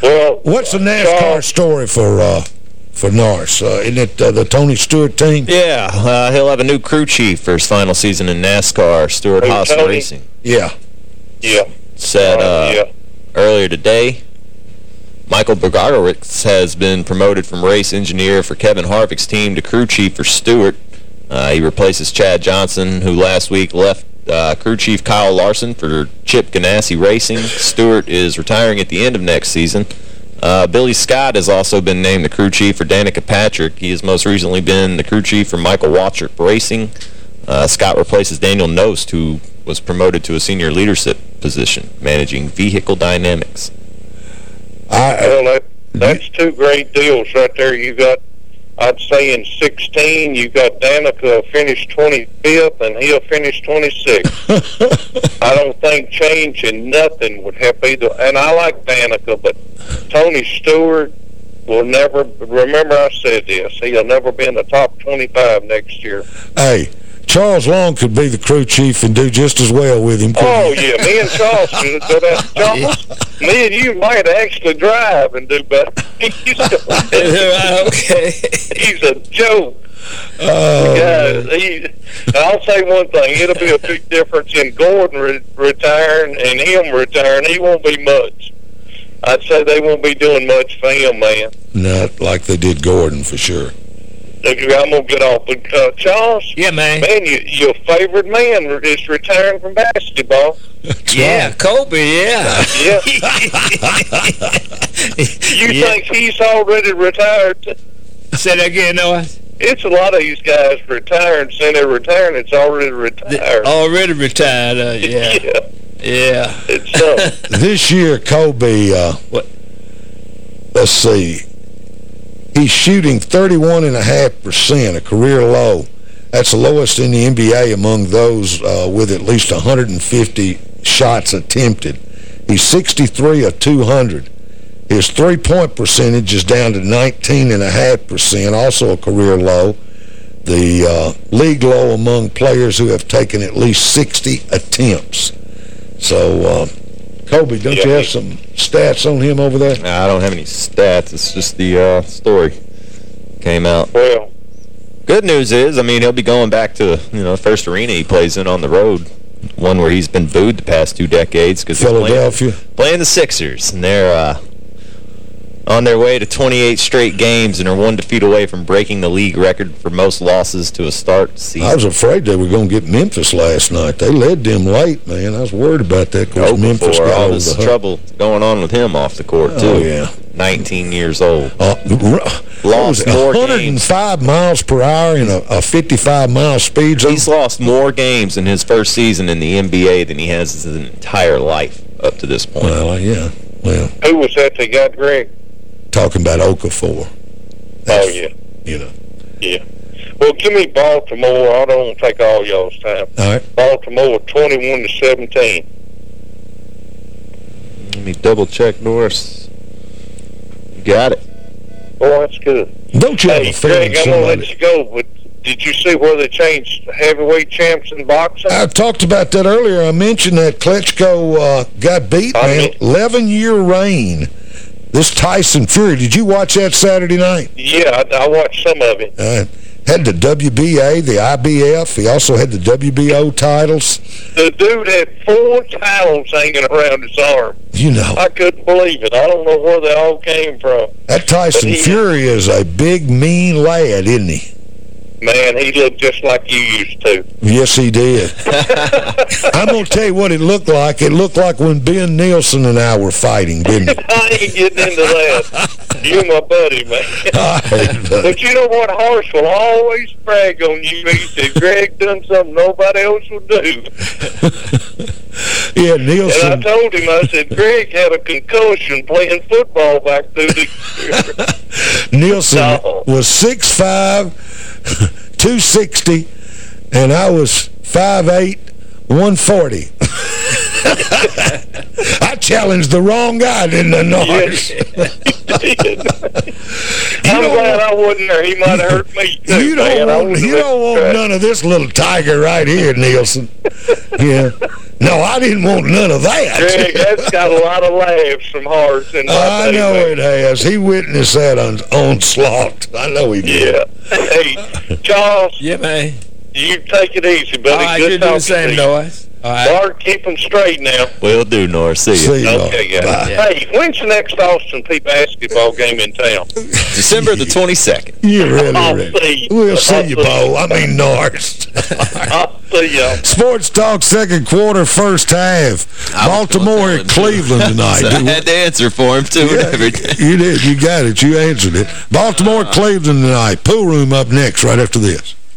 Well, What's the NASCAR story for uh, for Norris? Uh, isn't it uh, the Tony Stewart team? Yeah, uh, he'll have a new crew chief for his final season in NASCAR, Stewart Who, Haas Tony? Racing. Yeah. Yeah. Said uh, yeah. earlier today, Michael Bugarewicz has been promoted from race engineer for Kevin Harvick's team to crew chief for Stewart. Uh, he replaces Chad Johnston, who last week left uh, crew chief Kyle Larson for Chip Ganassi Racing. Stewart is retiring at the end of next season. Uh, Billy Scott has also been named the crew chief for Danica Patrick. He has most recently been the crew chief for Michael Waltrip Racing. Uh, Scott replaces Daniel Knost, who was promoted to a senior leadership position, managing vehicle dynamics. well, that, that's two great deals right there. You got, I'd say in 16, you got Danica finish 25th, and he'll finish 26th. I don't think changing nothing would help either. And I like Danica, but Tony Stewart will never, remember I said this, he'll never be in the top 25 next year. Hey, Charles Long could be the crew chief and do just as well with him. Oh, he? yeah, me and Charles could go down. Charles, me and you might actually drive and do better. He's a, okay. He's a joke. Oh, Guys, he, I'll say one thing. It'll be a big difference in Gordon re retiring and him retiring. He won't be much. I'd say they won't be doing much for him, man. Not like they did Gordon, for sure. I'm gonna get off. But uh, Charles, yeah, man, man, you, your favorite man is retiring from basketball. yeah, Kobe, yeah. Yeah. you Yeah. think he's already retired? Say that again, Noah. It's a lot of these guys retiring, saying they're retiring. It's already retired. Already retired, uh, yeah. yeah. Yeah. It's uh, this year, Kobe, uh, what? let's see, he's shooting 31.5%, a career low. That's the lowest in the NBA among those uh, with at least 150 shots attempted. He's 63 of 200. His three-point percentage is down to 19.5%, also a career low. The uh, league low among players who have taken at least 60 attempts. So, uh, Kobe, don't you have some stats on him over there? Nah, I don't have any stats. It's just the uh, story came out. Well, good news is, I mean, he'll be going back to you know the first arena he plays in on the road, one where he's been booed the past two decades because Philadelphia. playing, playing the Sixers, and they're uh, on their way to 28 straight games and are one defeat away from breaking the league record for most losses to a start season. I was afraid they were going to get Memphis last night. They led them late, man. I was worried about that because Memphis got all over this trouble going on with him off the court, too. Oh, yeah. 19 years old. Uh, Lost more games. 105 miles per hour in a, a 55-mile speed zone. He's lost more games in his first season in the NBA than he has his entire life up to this point. Well, yeah. Well, who was that they got, Greg? Talking about Okafor. Oh, yeah. You know. Yeah. Well, give me Baltimore. I don't want to take all y'all's time. All right. Baltimore 21 to 17. Let me double check, Norris. Got it. Oh, that's good. Don't you have a feeling Greg, I'm going to let you go, but did you see where they changed the heavyweight champs in boxing? I talked about that earlier. I mentioned that Klitschko uh, got beat, I man. 11-year reign. This Tyson Fury, did you watch that Saturday night? Yeah, I, I watched some of it. Uh, had the WBA, the IBF. He also had the WBO titles. The dude had four titles hanging around his arm. You know. I couldn't believe it. I don't know where they all came from. That Tyson Fury is a big, mean lad, isn't he? Man, he looked just like you used to. Yes, he did. I'm going to tell you what it looked like. It looked like when Ben Nielsen and I were fighting, didn't it? I ain't getting into that. You're my buddy, man. All right, buddy. But you know what? Horse will always brag on you. He said, Greg done something nobody else will do. Yeah, Nielsen. And I told him, I said, Greg had a concussion playing football back through the Nielsen No. was 6'5", 260, and I was 5'8", 140. I challenged the wrong guy, didn't I, Norris? I'm glad I wasn't there. He might have hurt me too, You don't I want you don't want none of this little tiger right here, Nielsen. Yeah. No, I didn't want none of that. Greg, that's got a lot of laughs from Hearts in I day, know man. it has. He witnessed that on onslaught. I know he did. Yeah. Hey, Charles. Yeah, man. You take it easy, buddy. All right, Good you do the talking same, to. Norris. All right. Bart, keep them straight now. Will do, Norris. See you. See ya. Okay, guys. Bye. Hey, when's the next Austin Peay basketball game in town? December the 22nd. You really, I'll really. see. We'll see I'll you, see. Bo. I mean, Norris. I'll see y'all. Sports Talk second quarter, first half. Baltimore at Cleveland tonight. So I had to answer for him, too. Yeah, you did. You got it. You answered it. Baltimore, uh-huh. Cleveland tonight. Pool room up next right after this.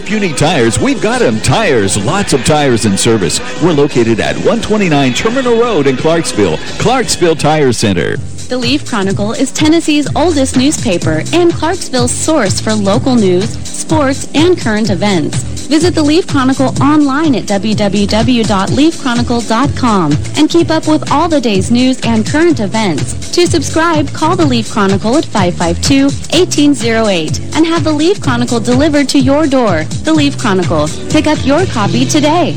If you need tires, we've got them. Tires, lots of tires in service. We're located at 129 Terminal Road in Clarksville. Clarksville Tire Center. The Leaf Chronicle is Tennessee's oldest newspaper and Clarksville's source for local news, sports, and current events. Visit the Leaf Chronicle online at www.leafchronicle.com and keep up with all the day's news and current events. To subscribe, call the Leaf Chronicle at 552-1808 and have the Leaf Chronicle delivered to your door. The Leaf Chronicle. Pick up your copy today.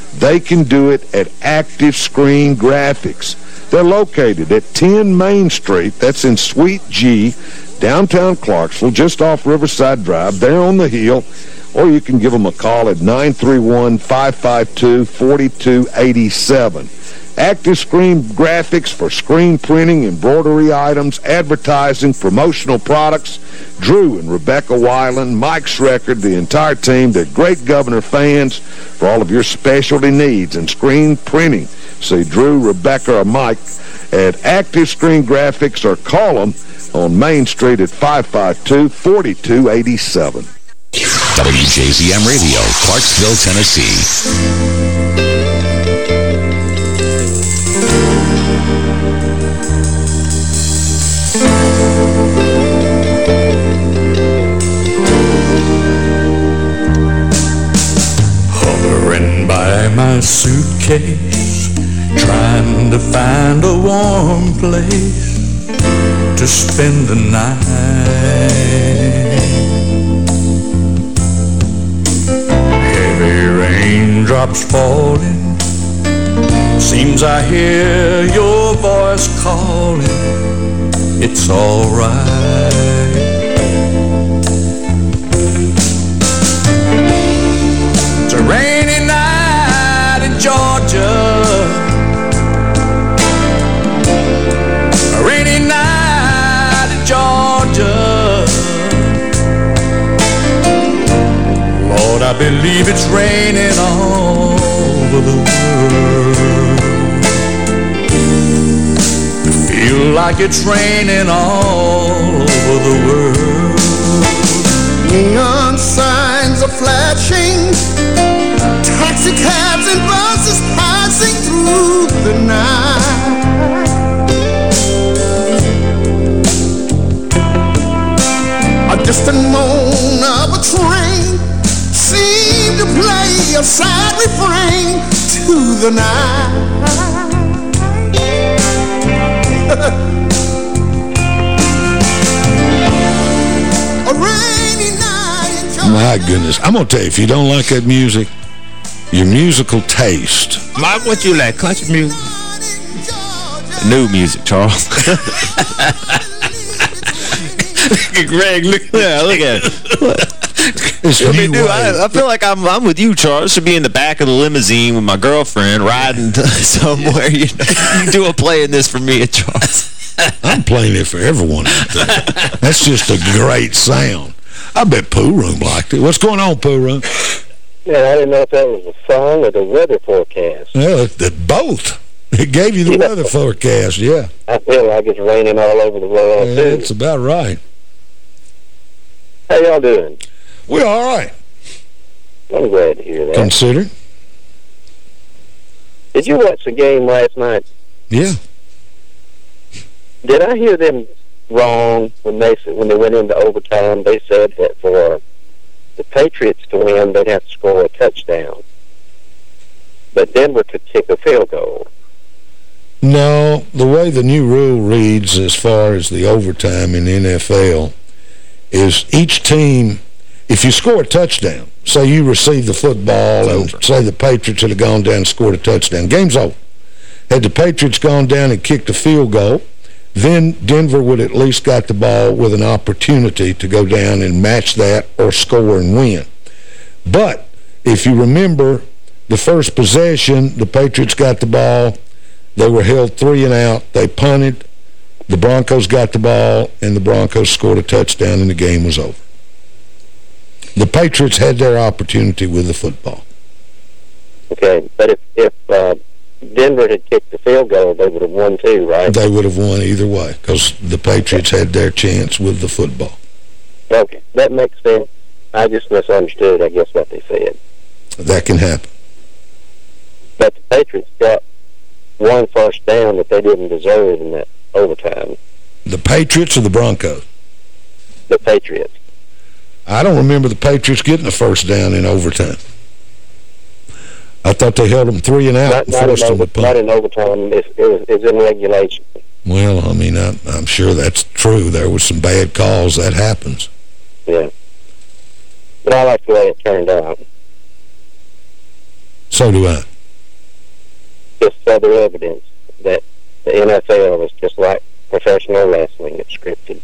they can do it at Active Screen Graphics. They're located at 10 Main Street, that's in Suite G, downtown Clarksville, just off Riverside Drive, there on the hill, or you can give them a call at 931-552-4287. Active Screen Graphics for screen printing, embroidery items, advertising, promotional products. Drew and Rebecca Weiland, Mike Schreckard, the entire team, they're great Governor fans for all of your specialty needs and screen printing. See Drew, Rebecca, or Mike at Active Screen Graphics or call them on Main Street at 552-4287. WJZM Radio, Clarksville, Tennessee. My suitcase, trying to find a warm place to spend the night. Heavy raindrops falling, seems I hear your voice calling. It's alright. It's a rainy night in Georgia. A rainy night in Georgia. Lord, I believe it's raining all over the world. Like it's raining all over the world. Neon signs are flashing, taxi cabs and buses passing through the night. A distant moan of a train seemed to play a sad refrain to the night. My goodness. I'm going to tell you, if you don't like that music, your musical taste. Mike, what you like? Country music? New music, Charles. Greg, look, yeah, look at it. It's I, mean, new dude. I, I feel like I'm I'm with you, Charles. Should be in the back of the limousine with my girlfriend riding somewhere. You know, you do a play in this for me, Charles. I'm playing it for everyone out there. That's just a great sound. I bet Pooh Room liked it. What's going on, Pooh Room? Man, I didn't know if that was a song or the weather forecast. Well, it, it- both. It gave you the weather forecast, yeah. I feel like it's raining all over the world, yeah. too. That's about right. How y'all doing? We're all right. I'm glad to hear that. Consider. Did you watch the game last night? Yeah. Did I hear them wrong when they said, when they went into overtime? They said that for the Patriots to win, they'd have to score a touchdown, but Denver could kick a field goal. No, the way the new rule reads as far as the overtime in the NFL is each team, if you score a touchdown, say you receive the football and say the Patriots had gone down and scored a touchdown, game's over. Had the Patriots gone down and kicked a field goal, then Denver would at least got the ball with an opportunity to go down and match that or score and win. But if you remember the first possession, the Patriots got the ball. They were held three and out. They punted. The Broncos got the ball, and the Broncos scored a touchdown, and the game was over. The Patriots had their opportunity with the football. Okay, but if if uh, Denver had kicked the field goal, they would have won too, right? They would have won either way because the Patriots had their chance with the football. Okay, that makes sense. I just misunderstood, I guess, what they said. That can happen. But the Patriots got one first down that they didn't deserve in that overtime. The Patriots or the Broncos? The Patriots. I don't remember the Patriots getting a first down in overtime. I thought they held them three and out Not, and forced them to not punt. in overtime. It's, it was, it's in regulation. Well, I mean, I, I'm sure that's true. There was some bad calls. That happens. Yeah. But I like the way it turned out. So do I. Just other evidence that the NFL is just like professional wrestling. It's scripted.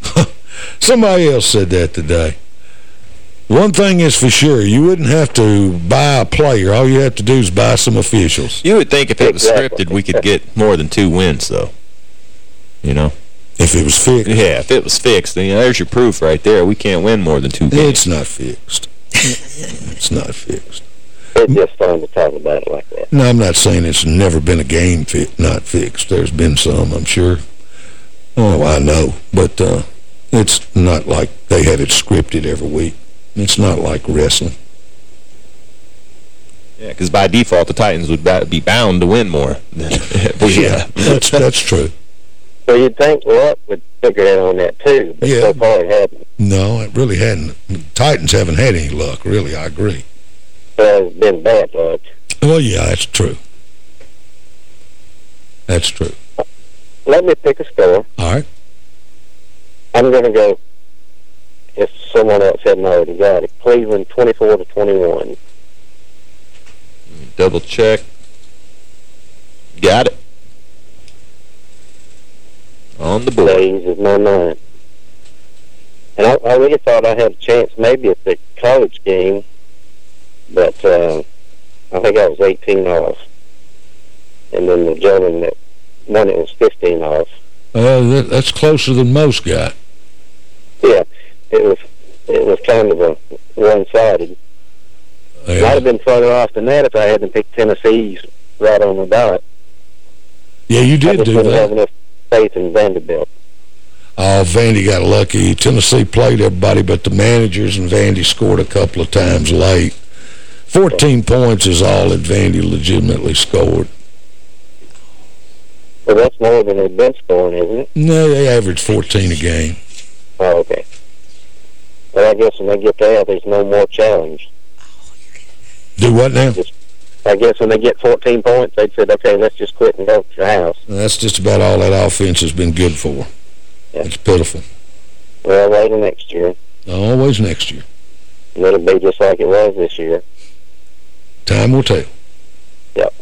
Somebody else said that today. One thing is for sure, you wouldn't have to buy a player. All you have to do is buy some officials. You would think if it was Exactly. scripted, we could get more than two wins, though. You know? If it was fixed. Yeah, if it was fixed, then you know, there's your proof right there. We can't win more than two games. It's not fixed. it's not fixed. It's just fun to talk about it like that. No, I'm not saying it's never been a game fi not fixed. There's been some, I'm sure. Oh, I know. But uh, it's not like they had it scripted every week. It's not like wrestling. Yeah, because by default, the Titans would be bound to win more. Than Yeah, that's, that's true. So you'd think Luck would figure in on that too, but Yeah. so far he hadn't. No, it really hadn't. Titans haven't had any luck, really. I agree. So it's been bad luck. Well, yeah, that's true. That's true. Let me pick a score. All right. I'm going to go, if someone else hadn't already got it, Cleveland 24 to 21. double check. Got it. On the board. Blaze is my mind. And I, I really thought I had a chance maybe at the college game, but uh, I think I was 18 off. And then the gentleman that won it was 15 off. Uh, that, that's closer than most got. Yeah, it was it was kind of a one-sided. Might have been further off than that if I hadn't picked Tennessee's right on the dot. Yeah, you did do didn't have that. enough faith in Vanderbilt. Oh, Vandy got lucky. Tennessee played everybody but the managers, and Vandy scored a couple of times late. 14 points is all that Vandy legitimately scored. Well, that's more than they've been scoring, isn't it? No, they averaged 14 a game. Oh, okay. Well, I guess when they get there, there's no more challenge. Do what now? I guess when they get 14 points, they said, okay, let's just quit and go to your house. That's just about all that offense has been good for. It's pitiful. Well, wait later next year, Always next year. and it'll be just like it was this year. Time will tell. Yep.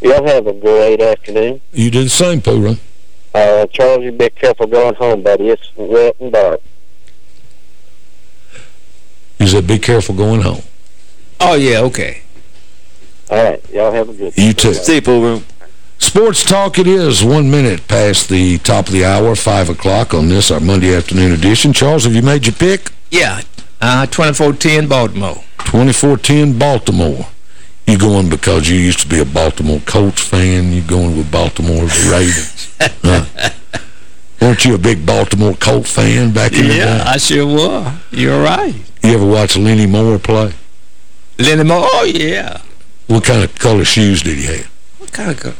Y'all have a great afternoon. You do the same, Pooh. Uh, Charles, you be careful going home, buddy. It's wet and dark. He said, be careful going home. Oh, yeah, okay. All right. Y'all have a good You too. See you, Pooh Room. Sports Talk it is, one minute past the top of the hour, 5 o'clock on this, our Monday afternoon edition. Charles, have you made your pick? Yeah, uh, 2410 Baltimore. 2410 Baltimore. You going because you used to be a Baltimore Colts fan? You going with Baltimore Ravens? huh? Weren't you a big Baltimore Colt fan back in the day? Yeah, day? I sure was. You're right. You ever watch Lenny Moore play? Lenny Moore, oh, yeah. What kind of color shoes did he have? What kind of... color?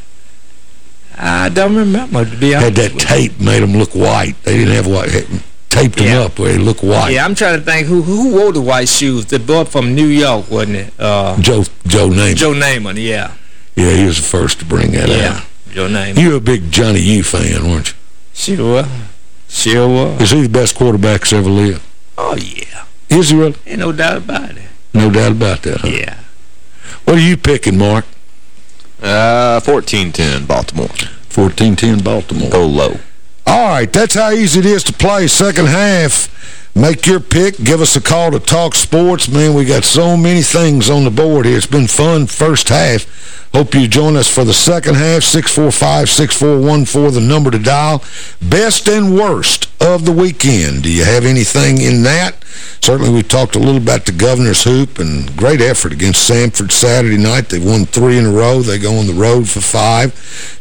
I don't remember, to be honest. Had that tape made them look white. They didn't have white. Taped them up where they look white. Yeah, I'm trying to think who who wore the white shoes. The boy from New York, wasn't it? Uh, Joe Joe Namath. Joe Namath, yeah. Yeah, he was the first to bring that Yeah, out. Joe Namath. You were a big Johnny U fan, weren't you? Sure was. Sure was. Is he the best quarterback that's ever lived? Oh, yeah. Is he really? Ain't no doubt about it. No doubt about that, huh? Yeah. What are you picking, Mark? Uh, 1410 Baltimore. 1410 Baltimore. Go low. All right, that's how easy it is to play second half Make your pick. Give us a call to talk sports. Man, we got so many things on the board here. It's been fun first half. Hope you join us for the second half. 645-6414, the number to dial. Best and worst of the weekend. Do you have anything in that? Certainly we talked a little about the Governor's Hoop and great effort against Samford Saturday night. They won three in a row. They go on the road for five.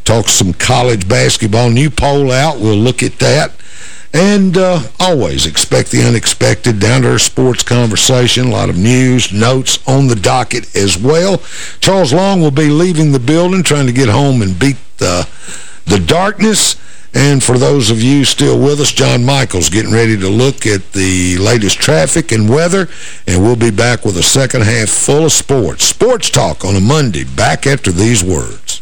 Talk some college basketball. New poll out. We'll look at that. And uh, always expect the unexpected, down-to-earth sports conversation, a lot of news, notes on the docket as well. Charles Long will be leaving the building, trying to get home and beat the, the darkness. And for those of you still with us, John Michaels getting ready to look at the latest traffic and weather. And we'll be back with a second half full of sports. Sports Talk on a Monday, back after these words.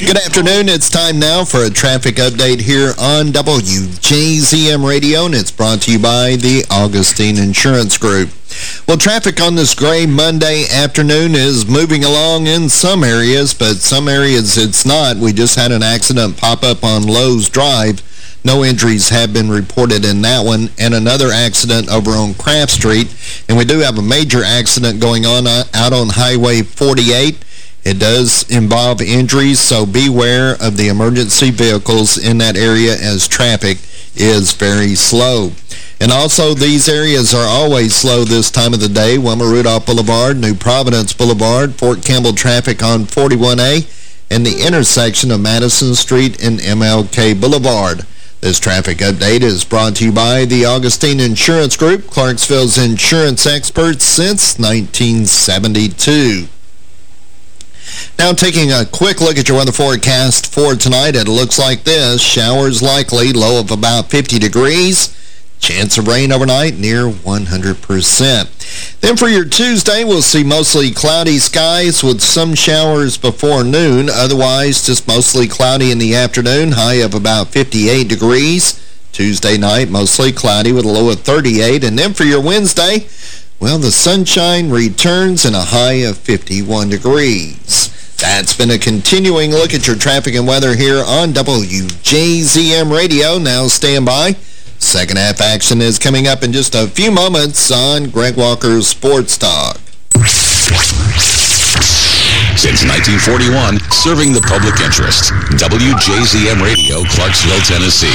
Good afternoon. It's time now for a traffic update here on WJZM Radio, and it's brought to you by the Augustine Insurance Group. Well, traffic on this gray Monday afternoon is moving along in some areas, but some areas it's not. We just had an accident pop up on Lowe's Drive. No injuries have been reported in that one, and another accident over on Craft Street. And we do have a major accident going on uh, out on Highway 48. It does involve injuries, so beware of the emergency vehicles in that area as traffic is very slow. And also, these areas are always slow this time of the day. Wilma Rudolph Boulevard, New Providence Boulevard, Fort Campbell traffic on 41A, and the intersection of Madison Street and MLK Boulevard. This traffic update is brought to you by the Augustine Insurance Group, Clarksville's insurance experts since 1972. Now taking a quick look at your weather forecast for tonight, it looks like this. Showers likely, low of about 50 degrees. Chance of rain overnight near 100%. Then for your Tuesday, we'll see mostly cloudy skies with some showers before noon. Otherwise, just mostly cloudy in the afternoon, high of about 58 degrees. Tuesday night, mostly cloudy with a low of 38. And then for your Wednesday, well, the sunshine returns and a high of 51 degrees. That's been a continuing look at your traffic and weather here on WJZM Radio. Now stand by. Second half action is coming up in just a few moments on Greg Walker's Sports Talk. Since 1941, serving the public interest. WJZM Radio, Clarksville, Tennessee.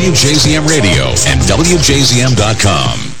WJZM Radio and WJZM.com.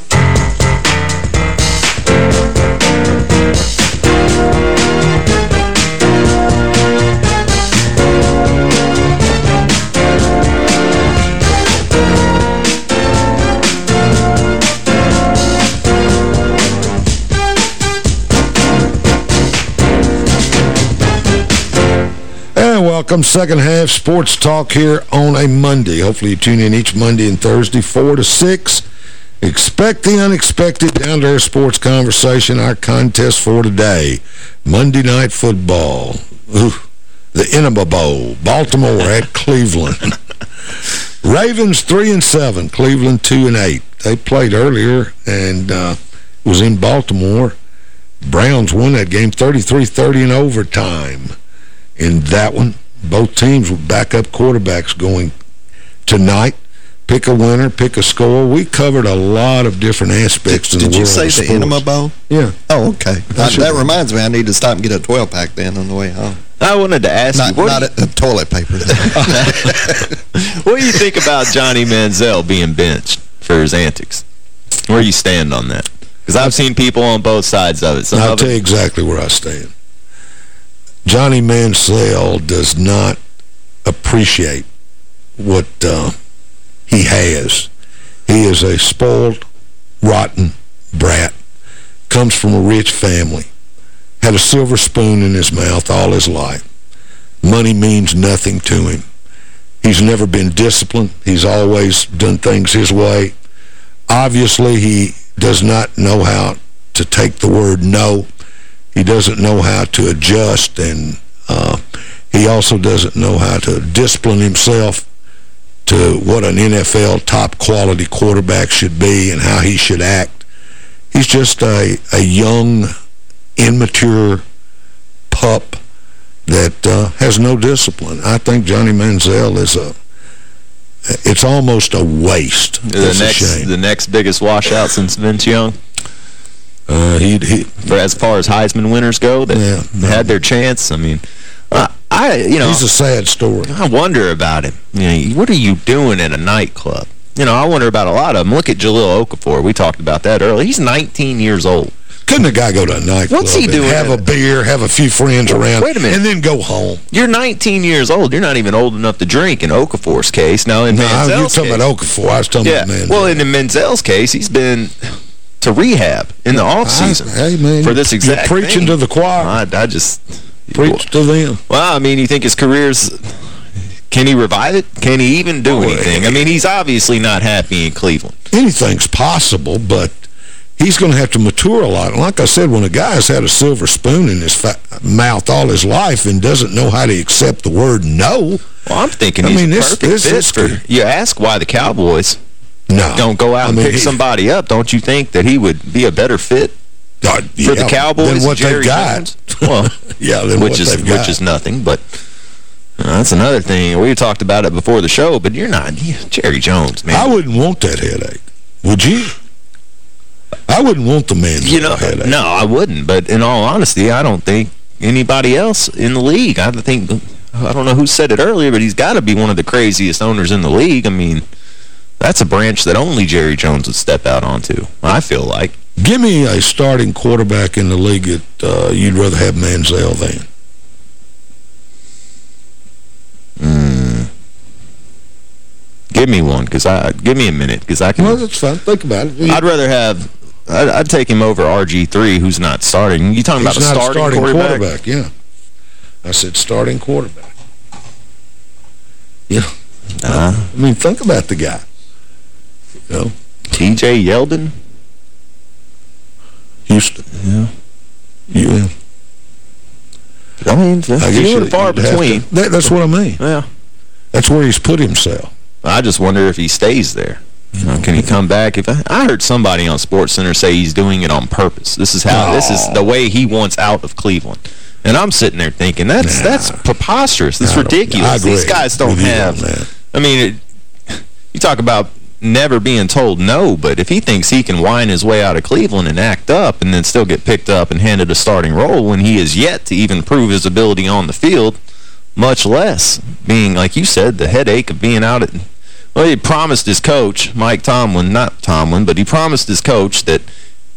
welcome. Second half sports talk here on a Monday. Hopefully you tune in each Monday and Thursday, 4 to 6. Expect the unexpected down to our sports conversation, our contest for today. Monday Night Football. Ooh, the Enema Bowl. Baltimore at Cleveland. Ravens 3 and seven. Cleveland 2 and eight. They played earlier and uh, was in Baltimore. Browns won that game 33-30 in overtime in that one both teams with backup quarterbacks going tonight. Pick a winner, pick a score. We covered a lot of different aspects did, in the did world you say of the sports. Enema Bowl? Yeah. Oh, okay. That, that reminds me, I need to stop and get a 12-pack then on the way home. I wanted to ask not, you, what not do a, a toilet paper. what do you think about Johnny Manziel being benched for his antics? Where you stand on that? Because I've seen people on both sides of it. Some I'll of tell it you exactly where I stand. Johnny Manziel does not appreciate what uh, he has. He is a spoiled, rotten brat, comes from a rich family, had a silver spoon in his mouth all his life. Money means nothing to him. He's never been disciplined. He's always done things his way. Obviously, he does not know how to take the word no. He doesn't know how to adjust, and uh, he also doesn't know how to discipline himself to what an NFL top-quality quarterback should be and how he should act. He's just a, a young, immature pup that uh, has no discipline. I think Johnny Manziel is a it's almost a waste. the it's next the next biggest washout since Vince Young. Uh, he, he, For as far as Heisman winners go, that Yeah, had their chance. I mean, I, I you know, He's a sad story. I wonder about him. You know, what are you doing at a nightclub? You know, I wonder about a lot of them. Look at Jahlil Okafor. We talked about that earlier. He's 19 years old. Couldn't a guy go to a nightclub What's he doing have a beer, have a few friends around, Wait a minute. and then go home? You're 19 years old. You're not even old enough to drink in Okafor's case. Now, in No, I- you're talking case, about Okafor. I was talking yeah. about Manziel. Well, in the Manziel's case, he's been to rehab in the off season Hey, man. for this exact You're preaching thing. to the choir. I, I just Preach to them. Well, I mean, you think his career's... Can he revive it? Can he even do anything? I mean, he's obviously not happy in Cleveland. Anything's possible, but he's going to have to mature a lot. And like I said, when a guy's had a silver spoon in his mouth all his life and doesn't know how to accept the word no... Well, I'm thinking I he's mean, this- perfect this fit is for... You ask why the Cowboys No. don't go out I and pick he- somebody up. Don't you think that he would be a better fit Uh, for the Cowboys than what they've got. Well, Yeah, which is which is nothing, but uh, that's another thing. We talked about it before the show, but you're not Jerry Jones, man. I wouldn't want that headache. Would you? I wouldn't want the man you know, headache. no, I wouldn't. But in all honesty, I don't think anybody else in the league. I think I don't know who said it earlier, but he's got to be one of the craziest owners in the league. I mean, that's a branch that only Jerry Jones would step out onto. I feel like. Give me a starting quarterback in the league that uh, you'd rather have Manziel than. Give me one, because I give me a minute, because I can. Well, that's fine. Think about it. I'd rather have. I'd, I'd take him over RG3, who's not starting. You talking He's about a starting, starting quarterback? Yeah. I said starting quarterback. Yeah. Uh, I mean, think about the guy. You T.J. Yeldon. Houston. Yeah. Yeah. I mean, I guess few you- and far you'd to- between. that- that's what I mean. Yeah. That's where he's put himself. I just wonder if he stays there. You know, can he come back? If I, I heard somebody on Sports Center say he's doing it on purpose. This is how. This is the way he wants out of Cleveland. And I'm sitting there thinking that's that's preposterous. That's I ridiculous. These guys don't you have. I mean, it, you talk about never being told no, but if he thinks he can whine his way out of Cleveland and act up and then still get picked up and handed a starting role when he is yet to even prove his ability on the field, much less being, like you said, the headache of being out at... Well, he promised his coach, Mike Tomlin, not Tomlin, but he promised his coach that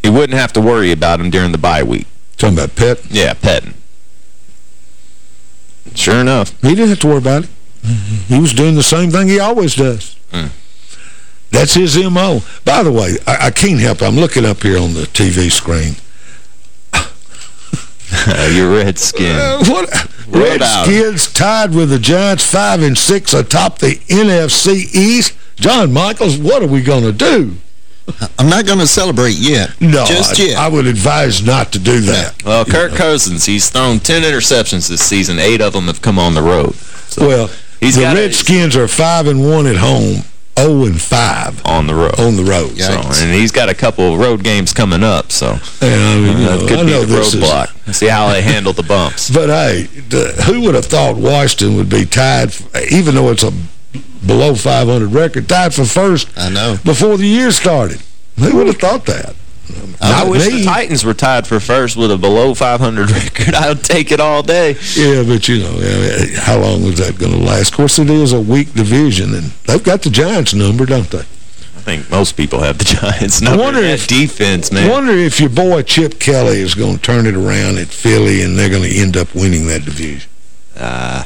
he wouldn't have to worry about him during the bye week. Talking about Pet? Yeah, petting. Sure enough. He didn't have to worry about it. He was doing the same thing he always does. Mm. That's his M.O. By the way, I, I can't help it. I'm looking up here on the TV screen. Your Redskins. Uh, what? Redskins tied with the Giants 5 and six atop the NFC East. John Michaels, what are we going to do? I'm not going to celebrate yet. No, Just I, yet. I would advise not to do that. Well, Kirk Cousins, he's thrown 10 interceptions this season. Eight of them have come on the road. So Well, he's the got a- Redskins are 5 and one at home, 0 and 5 on the road. on the road. So, and he's got a couple of road games coming up, so Yeah, I mean, you uh, know, could I be know the roadblock. See how they handle the bumps. But hey, the, who would have thought Washington would be tied, even though it's a below 500 record, tied for first I know. before the year started? Who would have thought that? I Not wish the Titans were tied for first with a below 500 record. I would take it all day. Yeah, but you know, how long was that going to last? Of course, it is a weak division, and they've got the Giants number, don't they? I think most people have the Giants number. I wonder if- defense, I man. wonder if your boy Chip Kelly is going to turn it around at Philly, and they're going to end up winning that division. Uh,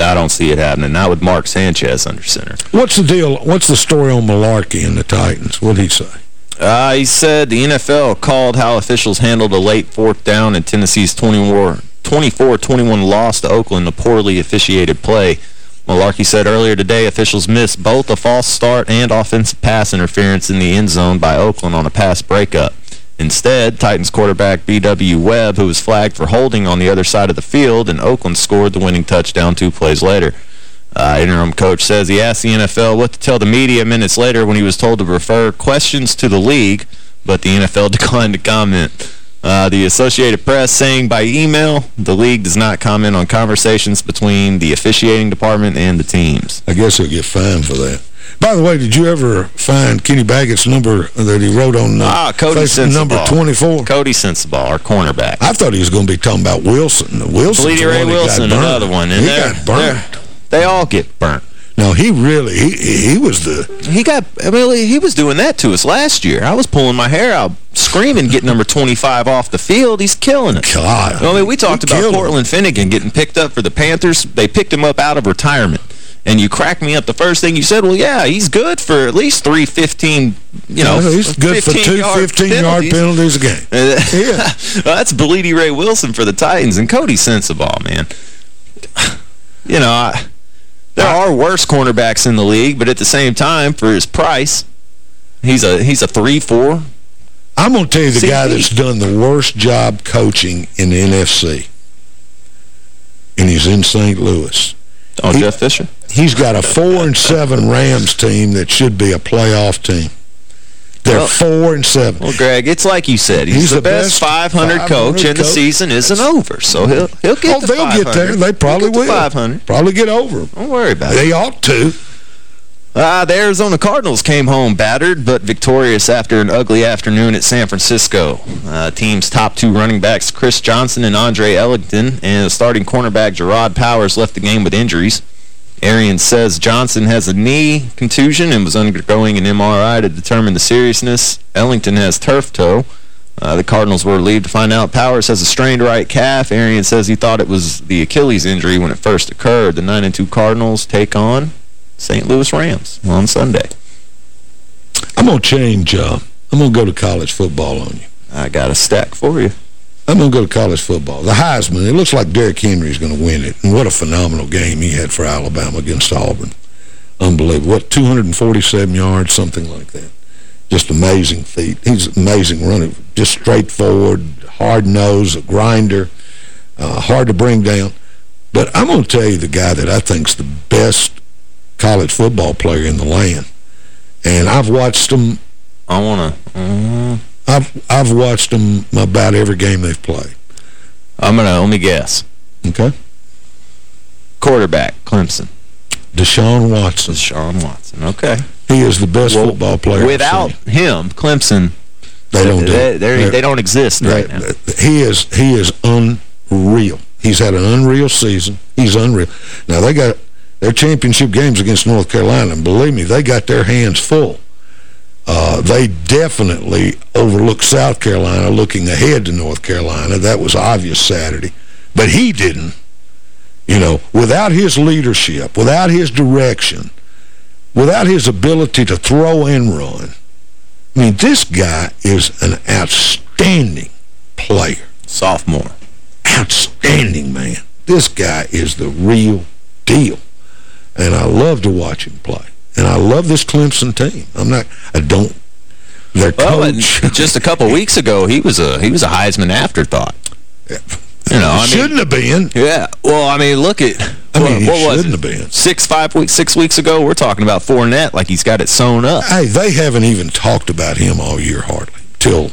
I don't see it happening. Not with Mark Sanchez under center. What's the deal? What's the story on Mularkey and the Titans? What did he say? Uh, he said the NFL called how officials handled a late fourth down in Tennessee's 24-21 loss to Oakland, a poorly officiated play. Mularkey said earlier today officials missed both a false start and offensive pass interference in the end zone by Oakland on a pass breakup. Instead, Titans quarterback B.W. Webb, who was flagged for holding on the other side of the field, and Oakland scored the winning touchdown two plays later. Uh, interim coach says he asked the NFL what to tell the media minutes later when he was told to refer questions to the league, but the NFL declined to comment. Uh, the Associated Press saying by email, the league does not comment on conversations between the officiating department and the teams. I guess he'll get fined for that. By the way, did you ever find Kenny Baggett's number that he wrote on uh, Ah, Cody Facebook, number Sensabaugh. 24? Coty Sensabaugh, our cornerback. I thought he was going to be talking about Wilson. Wilson, Blidi Wreh-Wilson, another one. And he got burnt. They're- all get burnt. No, he really, he, he was the... He got, I mean, he was doing that to us last year. I was pulling my hair out, screaming, getting number 25 off the field. He's killing it. God. I mean, we talked about killed him. Cortland Finnegan getting picked up for the Panthers. They picked him up out of retirement. And you cracked me up the first thing you said, well, yeah, he's good for at least 315, you know, Yeah, he's good for two 15-yard penalties a game. yeah. well, that's Blidi Wreh-Wilson for the Titans and Coty Sensabaugh, man. You know, I, there are worse cornerbacks in the league, but at the same time, for his price, he's a he's a 3-4. I'm going to tell you the guy that's done the worst job coaching in the NFC. And he's in St. Louis. Oh, Jeff Fisher? He's got a 4 and seven Rams team that should be a playoff team. They're Well- 4 and seven. Well, Greg, it's like you said. He's, He's the, the best, best 500, 500 coach, and the season isn't over. So he'll he'll get Oh, to they'll 500. get there. They probably He'll get to will. 500. Probably get over them. Don't worry about it. They ought to. Uh, the Arizona Cardinals came home battered but victorious after an ugly afternoon at San Francisco. Uh, team's top two running backs, Chris Johnson and Andre Ellington, and starting cornerback Jerraud Powers left the game with injuries. Arians says Johnson has a knee contusion and was undergoing an MRI to determine the seriousness. Ellington has turf toe. Uh, the Cardinals were relieved to find out Powers has a strained right calf. Arian says he thought it was the Achilles injury when it first occurred. The 9-2 Cardinals take on St. Louis Rams on Sunday. I'm going to change. Uh, I'm going to go to college football on you. I got a stack for you. I'm going to go to college football. The Heisman, it looks like Derrick Henry is going to win it. And what a phenomenal game he had for Alabama against Auburn. Unbelievable. What, 247 yards, something like that. Just amazing feat. He's amazing running. Just straightforward, hard-nosed, a grinder, uh, hard to bring down. But I'm going to tell you the guy that I think's the best college football player in the land. And I've watched him. I want to... Uh, I've, I've watched them about every game they've played. I'm going to... only guess. Okay. Quarterback, Clemson. Deshaun Watson. Deshaun Watson. Okay. He is the best football player Without him, Clemson... They don't do they, They're- they don't exist right now. He is he is unreal. He's had an unreal season. He's unreal. Now they got their championship games against North Carolina, and believe me, they got their hands full. Uh, they definitely overlooked South Carolina looking ahead to North Carolina. That was obvious Saturday. But he didn't. You know, without his leadership, without his direction, without his ability to throw and run, I mean, this guy is an outstanding player. Sophomore. outstanding, man. This guy is the real deal. And I love to watch him play. And I love this Clemson team. I'm not, I don't, their Well, coach. just a couple weeks ago, he was a he was a Heisman afterthought. You know, I Shouldn't have been. Yeah. Well, I mean, look at I what, mean, what was shouldn't it? have been. Six, five weeks, six weeks ago, we're talking about Fournette like he's got it sewn up. Hey, they haven't even talked about him all year hardly, till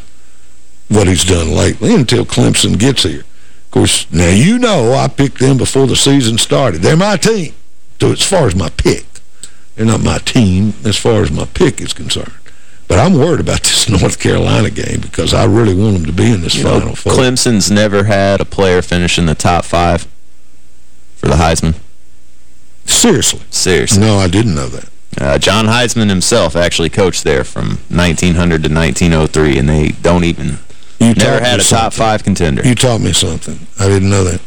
what he's done lately, until Clemson gets here. Of course, now you know I picked them before the season started. They're my team, so as far as my pick. They're not my team as far as my pick is concerned. But I'm worried about this North Carolina game because I really want them to be in this You know, Final Four. Clemson's never had a player finish in the top five for the Heisman. Seriously? Seriously. No, I didn't know that. Uh, John Heisman himself actually coached there from 1900 to 1903, and they don't even You never had a top five contender. You taught me something. I didn't know that.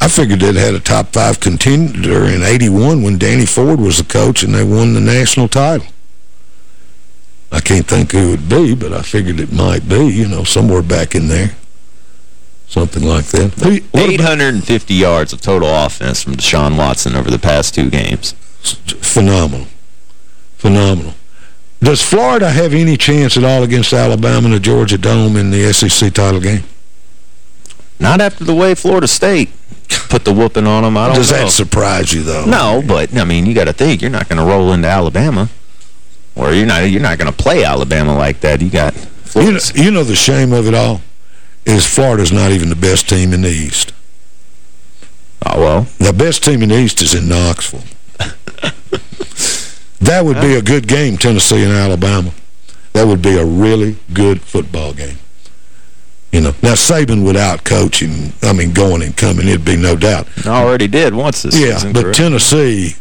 I figured they'd had a top five contender in 81 when Danny Ford was the coach and they won the national title. I can't think who it would be, but I figured it might be, you know, somewhere back in there. Something like that. Who- what 850 yards of total offense from Deshaun Watson over the past two games. Phenomenal. Phenomenal. Does Florida have any chance at all against Alabama in the Georgia Dome in the SEC title game? Not after the way Florida State put the whooping on them. I don't Does know. that surprise you, though? No, but I mean, you got to think you're not going to roll into Alabama, or you're not you're not going to play Alabama like that. You got You know, you know the shame of it all is Florida's not even the best team in the East. Oh, well. The best team in the East is in Knoxville. that would be a good game, Tennessee and Alabama. That would be a really good football game. You know, now Saban would out-coach him, I mean, going and coming, it'd be no doubt. already did once this Yeah, season. but correct? Tennessee,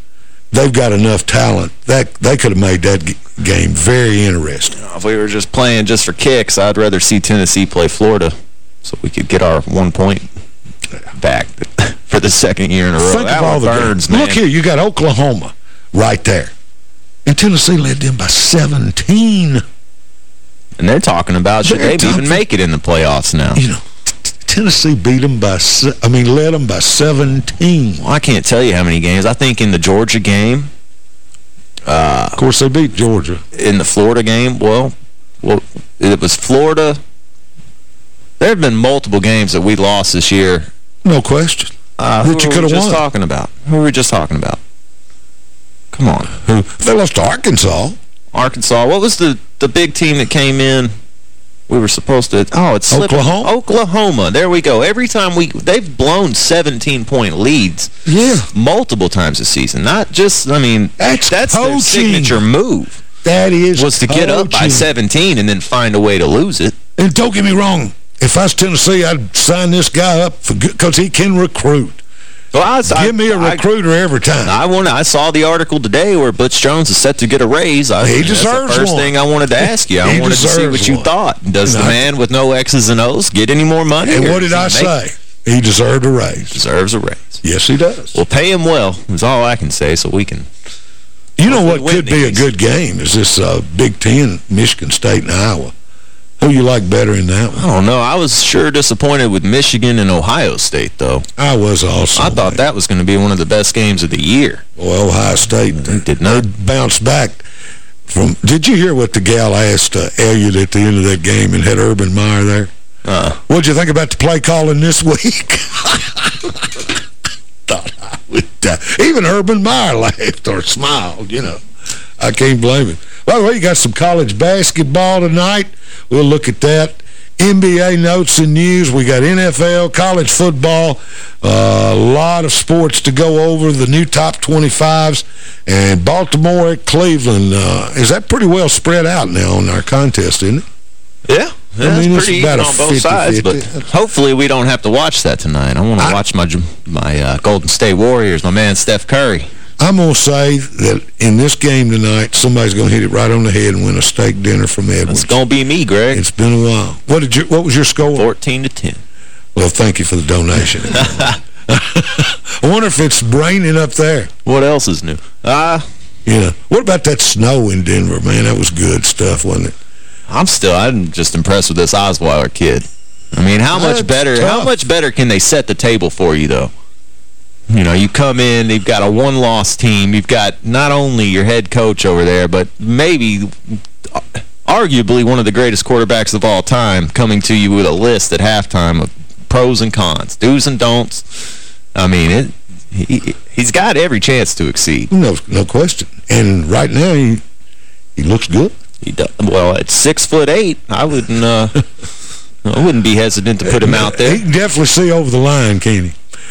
they've got enough talent. that They could have made that g- game very interesting. if we were just playing just for kicks, I'd rather see Tennessee play Florida so we could get our one point back for the second year in a row. Think that of all the burns, man. Look here, you got Oklahoma right there. And Tennessee led them by 17. And they're talking about should They're they even make it in the playoffs now. You know, Tennessee beat them by, I mean, led them by 17. Well, I can't tell you how many games. I think in the Georgia game, uh, Of course, they beat Georgia. in the Florida game, well, well, it was Florida. There have been multiple games that we lost this year. No question. Uh, That who you we coulda just won. talking about? Who were we just talking about? Come on. Who? They lost to Arkansas. Arkansas. What was the, the big team that came in? We were supposed to... Oh, it's slipping. Oklahoma? Oklahoma. There we go. Every time we... They've blown 17-point leads Yeah. multiple times this season. Not just... I mean, That's their signature move. That is Was to get up by 17 and then find a way to lose it. And don't get me wrong. If I was Tennessee, I'd sign this guy up for because he can recruit. Well, I, I- Give me a recruiter every time. I want. I saw the article today where Butch Jones is set to get a raise. I, He deserves the first one. thing I wanted to ask you. I wanted to see what you one. thought. Does And the I- man with no X's and O's get any more money? and what did I does he make- say? He deserved a raise. Deserves a raise. Yes, he does. Well, pay him well. Is all I can say. So we can. You know what could be a good game is this uh, Big Ten, Michigan State and Iowa. Who you like better in that one? I don't know. I was sure disappointed with Michigan and Ohio State, though. I was also. I thought that was going to be one of the best games of the year. Well, Ohio State did not. they bounced back from. Did you hear what the gal asked uh, Elliott at the end of that game and had Urban Meyer there? Uh, What'd you think about the play calling this week? Thought I would die. Even Urban Meyer laughed or smiled, you know. I can't blame him. By the way, you got some college basketball tonight. We'll look at that. NBA notes and news. We got NFL, college football, uh, a lot of sports to go over, the new top 25s, and Baltimore at Cleveland. Uh, is that pretty well spread out now on our contest, isn't it? Yeah. I mean, it's pretty about even a on both sides, 50-50. but hopefully we don't have to watch that tonight. I want to watch my my uh, Golden State Warriors, my man Steph Curry. I'm going to say that in this game tonight, somebody's going to hit it right on the head and win a steak dinner from Edwards. It's going to be me, Greg. It's been a while. What did you? What was your score? 14 to 10. Well, thank you for the donation. I wonder if it's raining up there. What else is new? Ah, You know, what about that snow in Denver, man? That was good stuff, wasn't it? I'm still, I'm just impressed with this Osweiler kid. I mean, how much better tough. how much better can they set the table for you, though? You know, you come in, you've got a one-loss team. You've got not only your head coach over there, but maybe arguably one of the greatest quarterbacks of all time coming to you with a list at halftime of pros and cons, do's and don'ts. I mean, it, he, he's got every chance to exceed. No, no question. And right now, he he looks good. He does, well, at six foot eight, I wouldn't uh, I wouldn't be hesitant to put him out there. He can definitely see over the line, can he?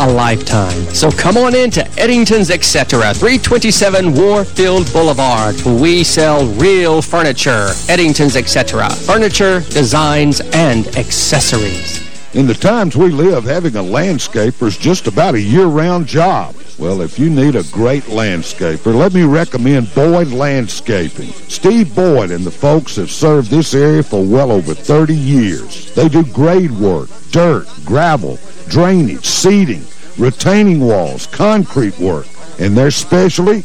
a lifetime. So come on in to Eddington's Etc. 327 Warfield Boulevard. We sell real furniture. Eddington's Etc. Furniture, designs, and accessories. In the times we live, having a landscaper is just about a year-round job. Well, if you need a great landscaper, let me recommend Boyd Landscaping. Steve Boyd and the folks have served this area for well over 30 years. They do grade work, dirt, gravel, drainage, seeding, retaining walls, concrete work, and their specialty,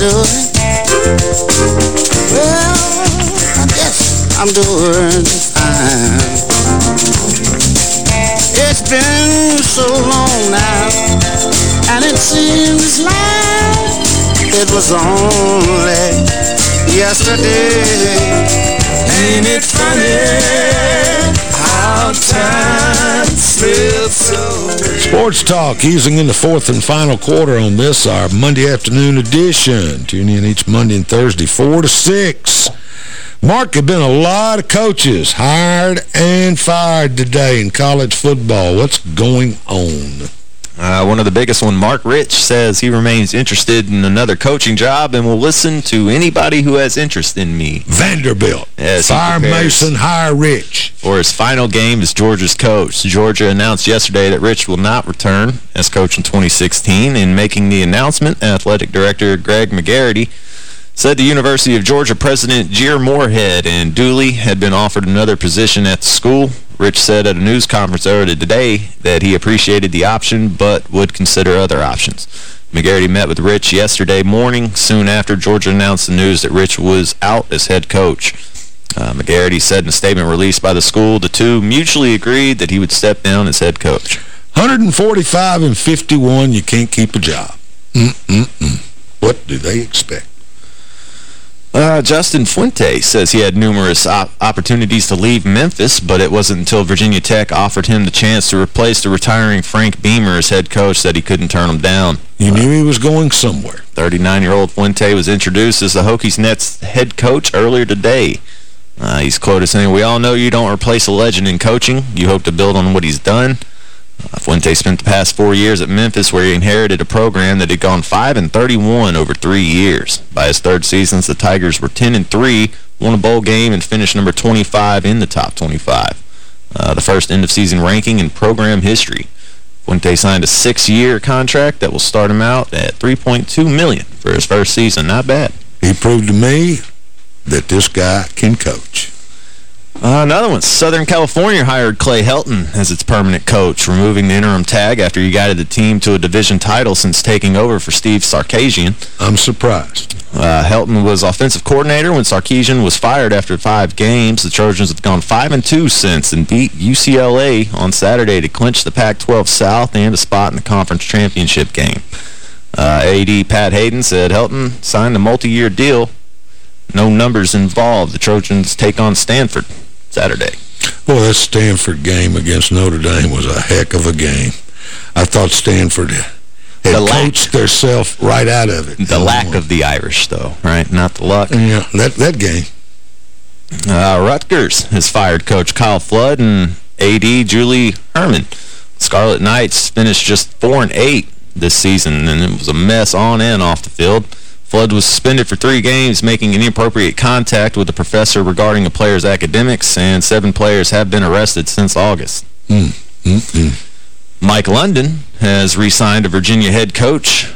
Doing? Well, I guess I'm doing fine. It's been so long now, and it seems like it was only yesterday. Ain't it funny how time? Sports Talk easing in the fourth and final quarter on this, our Monday afternoon edition. Tune in each Monday and Thursday, 4 to 6. Mark, have been a lot of coaches hired and fired today in college football. What's going on? Uh, one of the biggest one, Mark Richt, says he remains interested in another coaching job and will listen to anybody who has interest in me. Vanderbilt. Yes, Fire Mason, hire Richt. For his final game as Georgia's coach. Georgia announced yesterday that Richt will not return as coach in 2016. In making the announcement, athletic director Greg McGarity said the University of Georgia president Jere Morehead and Dooley had been offered another position at the school. Richt said at a news conference earlier today that he appreciated the option but would consider other options. McGarity met with Richt yesterday morning soon after Georgia announced the news that Richt was out as head coach. Uh, McGarity said in a statement released by the school, the two mutually agreed that he would step down as head coach. 145 and 51, you can't keep a job. Mm-mm-mm. What do they expect? Uh, Uh, Justin Fuente says he had numerous op opportunities to leave Memphis, but it wasn't until Virginia Tech offered him the chance to replace the retiring Frank Beamer as head coach that he couldn't turn him down. You knew he was going somewhere. 39-year-old Fuente was introduced as the Hokies Nets head coach earlier today. Uh, he's quoted saying, We all know you don't replace a legend in coaching. You hope to build on what he's done. Fuente spent the past four years at Memphis where he inherited a program that had gone 5 and 31 over three years. By his third season, the Tigers were 10 and 3, won a bowl game, and finished number 25 in the top 25. Uh, the first end-of-season ranking in program history. Fuente signed a six-year contract that will start him out at 3.2 million for his first season. Not bad. He proved to me that this guy can coach. Uh, another one. Southern California hired Clay Helton as its permanent coach, removing the interim tag after he guided the team to a division title since taking over for Steve Sarkisian. I'm surprised. Uh, Helton was offensive coordinator when Sarkisian was fired after five games. The Trojans have gone 5 and two since and beat UCLA on Saturday to clinch the Pac-12 South and a spot in the conference championship game. Uh, AD Pat Haden said Helton signed a multi-year deal. No numbers involved. The Trojans take on Stanford Saturday. Well, that Stanford game against Notre Dame was a heck of a game. I thought Stanford had The coached theirself right out of it. The lack of the Irish, though, right? Not the luck. Yeah, that, that game. Uh, Rutgers has fired coach Kyle Flood and AD Julie Herman. Scarlet Knights finished just 4 and 8 this season, and it was a mess on and off the field. Flood was suspended for three games, making an inappropriate contact with a professor regarding a player's academics, and seven players have been arrested since August. Mm. Mm Mike London has re-signed a Virginia head coach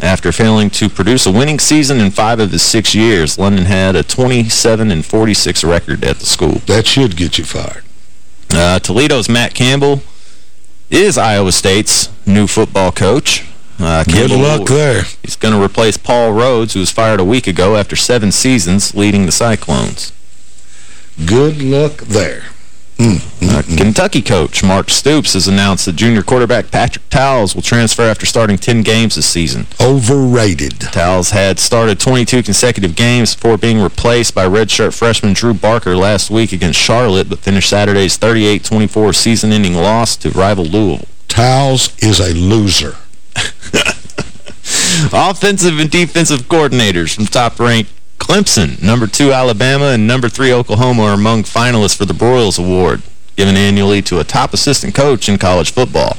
after failing to produce a winning season in five of his six years. London had a 27 and 46 record at the school. That should get you fired. Uh, Toledo's Matt Campbell is Iowa State's new football coach. Uh, Good luck there. He's going to replace Paul Rhoads, who was fired a week ago after seven seasons leading the Cyclones. Good luck there. Mm, Uh, Kentucky coach Mark Stoops has announced that junior quarterback Patrick Towles will transfer after starting 10 games this season. Overrated. Towles had started 22 consecutive games before being replaced by redshirt freshman Drew Barker last week against Charlotte, but finished Saturday's 38-24 season-ending loss to rival Louisville. Towles is a loser. Offensive and defensive coordinators from top-ranked Clemson, number two Alabama, and number three Oklahoma are among finalists for the Broyles Award, given annually to a top assistant coach in college football.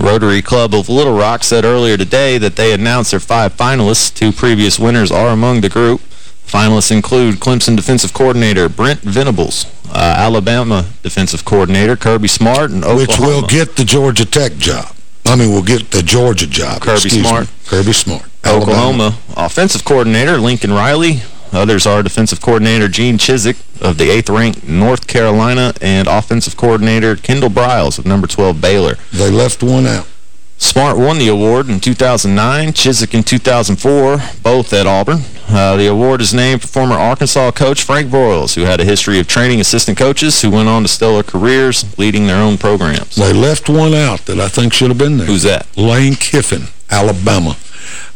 Rotary Club of Little Rock said earlier today that they announced their five finalists. Two previous winners are among the group. Finalists include Clemson defensive coordinator Brent Venables, uh, Alabama defensive coordinator Kirby Smart, and Oklahoma. Which will get the Georgia Tech job. I mean, we'll get the Georgia job. Kirby Smart. Me. Kirby Smart. Alabama. Oklahoma offensive coordinator Lincoln Riley. Others are defensive coordinator Gene Chizik of the 8th-ranked North Carolina and offensive coordinator Kendall Briles of number 12 Baylor. They left one out. Smart won the award in 2009, Chizik in 2004, both at Auburn. Uh, the award is named for former Arkansas coach Frank Broyles, who had a history of training assistant coaches who went on to stellar careers leading their own programs. They left one out that I think should have been there. Who's that? Lane Kiffin, Alabama.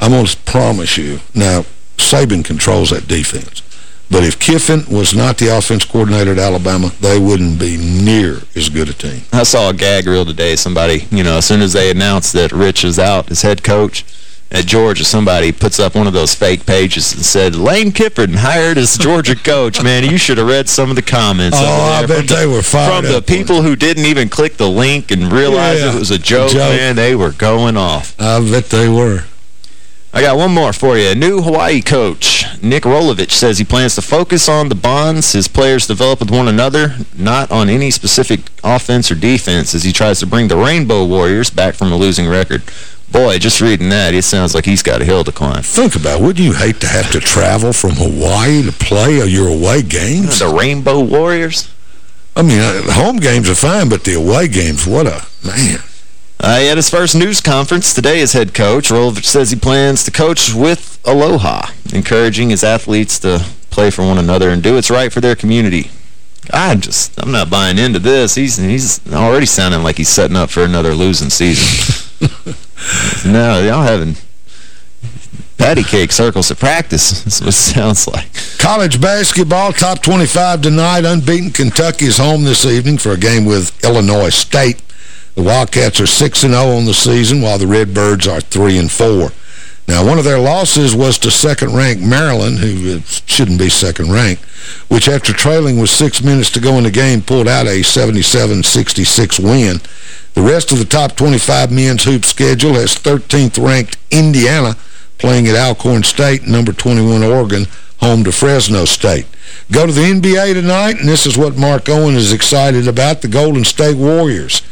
I'm going to promise you. Now, Saban controls that defense. But if Kiffin was not the offense coordinator at Alabama, they wouldn't be near as good a team. I saw a gag reel today. Somebody, you know, as soon as they announced that Richt is out as head coach at Georgia, somebody puts up one of those fake pages and said, Lane Kiffin hired as Georgia coach. Man, you should have read some of the comments. Oh, I bet the- they were fired From the people who didn't even click the link and realize Yeah. it was a joke, Joke. man, they were going off. I bet they were. I got one more for you. New Hawaii coach Nick Rolovich says he plans to focus on the bonds his players develop with one another, not on any specific offense or defense, as he tries to bring the Rainbow Warriors back from a losing record. Boy, just reading that, it sounds like he's got a hill to climb. Think about it. Wouldn't you hate to have to travel from Hawaii to play your away games? The Rainbow Warriors? I mean, uh, the home games are fine, but the away games, what a... Man. Uh, he had his first news conference today as head coach. Rolovich says he plans to coach with Aloha, encouraging his athletes to play for one another and do what's right for their community. I'm just, I'm not buying into this. He's he's already sounding like he's setting up for another losing season. no, y'all having patty cake circles at practice. That's what it sounds like. College basketball, top 25 tonight. Unbeaten Kentucky is home this evening for a game with Illinois State. The Wildcats are 6-0 on the season, while the Redbirds are 3-4. Now, one of their losses was to second-ranked Maryland, who uh, shouldn't be second-ranked, which after trailing with six minutes to go in the game pulled out a 77-66 win. The rest of the top 25 men's hoop schedule has 13th-ranked Indiana playing at Alcorn State, number 21 Oregon, home to Fresno State. Go to the NBA tonight, and this is what Mark Owen is excited about, the Golden State Warriors.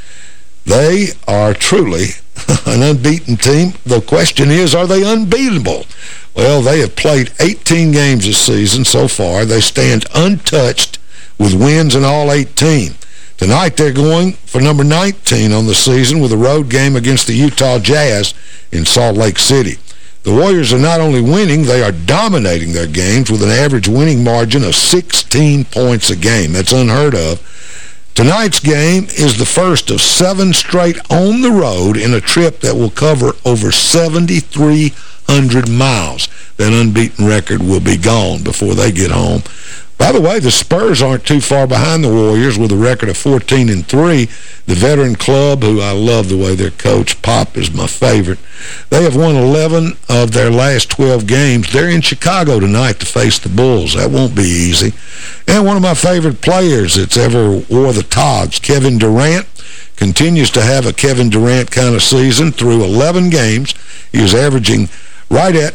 They are truly an unbeaten team. The question is, are they unbeatable? Well, they have played 18 games this season so far. They stand untouched with wins in all 18. Tonight they're going for number 19 on the season with a road game against the Utah Jazz in Salt Lake City. The Warriors are not only winning, they are dominating their games with an average winning margin of 16 points a game. That's unheard of. Tonight's game is the first of seven straight on the road in a trip that will cover over 7,300 miles. That unbeaten record will be gone before they get home. By the way, the Spurs aren't too far behind the Warriors with a record of 14 and 3. The veteran club, who I love the way their coach, Pop, is my favorite. They have won 11 of their last 12 games. They're in Chicago tonight to face the Bulls. That won't be easy. And one of my favorite players that's ever wore the togs, Kevin Durant, continues to have a Kevin Durant kind of season through 11 games. He was averaging right at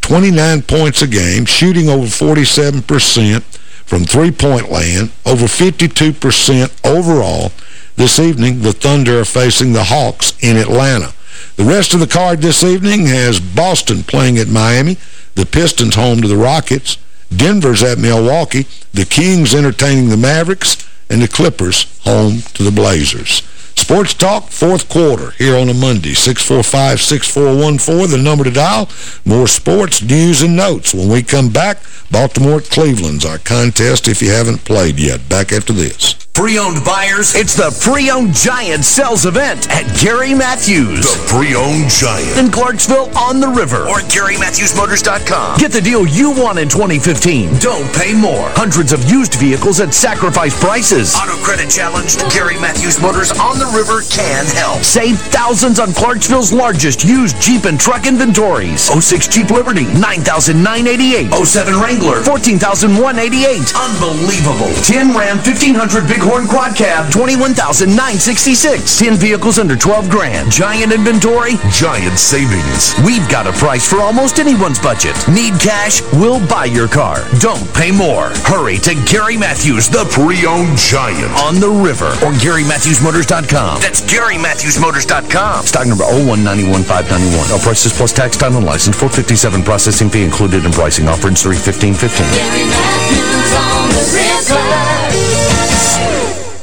29 points a game, shooting over 47% from three-point land, over 52% overall. This evening, the Thunder are facing the Hawks in Atlanta. The rest of the card this evening has Boston playing at Miami, the Pistons home to the Rockets, Denver's at Milwaukee, the Kings entertaining the Mavericks, and the Clippers home to the Blazers. Sports Talk, fourth quarter, here on a Monday, 645-6414, the number to dial. More sports, news, and notes. When we come back, Baltimore Cleveland's our contest if you haven't played yet. Back after this. Pre-owned buyers, it's the Pre-Owned Giant Sales Event at Gary Matthews. The Pre-Owned Giant. In Clarksville on the river. Or GaryMatthewsMotors.com. Get the deal you want in 2015. Don't pay more. Hundreds of used vehicles at sacrifice prices. Auto credit challenged. Gary Matthews Motors on the river can help. Save thousands on Clarksville's largest used Jeep and truck inventories. 06 Jeep Liberty, 9988 07 Wrangler, 14188 Unbelievable. 10 Ram 1500 Bighorn Quad Cab, 21966 10 vehicles under 12 grand. Giant inventory, giant savings. We've got a price for almost anyone's budget. Need cash? We'll buy your car. Don't pay more. Hurry to Gary Matthews, the Pre-Owned Giant. on the river or GaryMatthewsMotors.com. That's GaryMatthewsMotors.com. Stock number 0191591. All prices plus tax, time, and license. 457 processing fee included in pricing. Offer in 31515.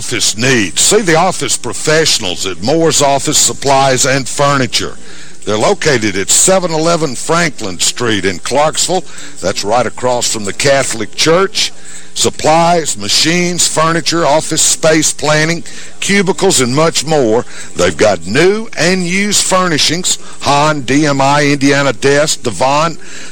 office needs, see the office professionals at Moore's Office Supplies and Furniture. They're located at 711 Franklin Street in Clarksville. That's right across from the Catholic Church. Supplies, machines, furniture, office space planning, cubicles, and much more. They've got new and used furnishings, Han, DMI, Indiana Desk, Devon.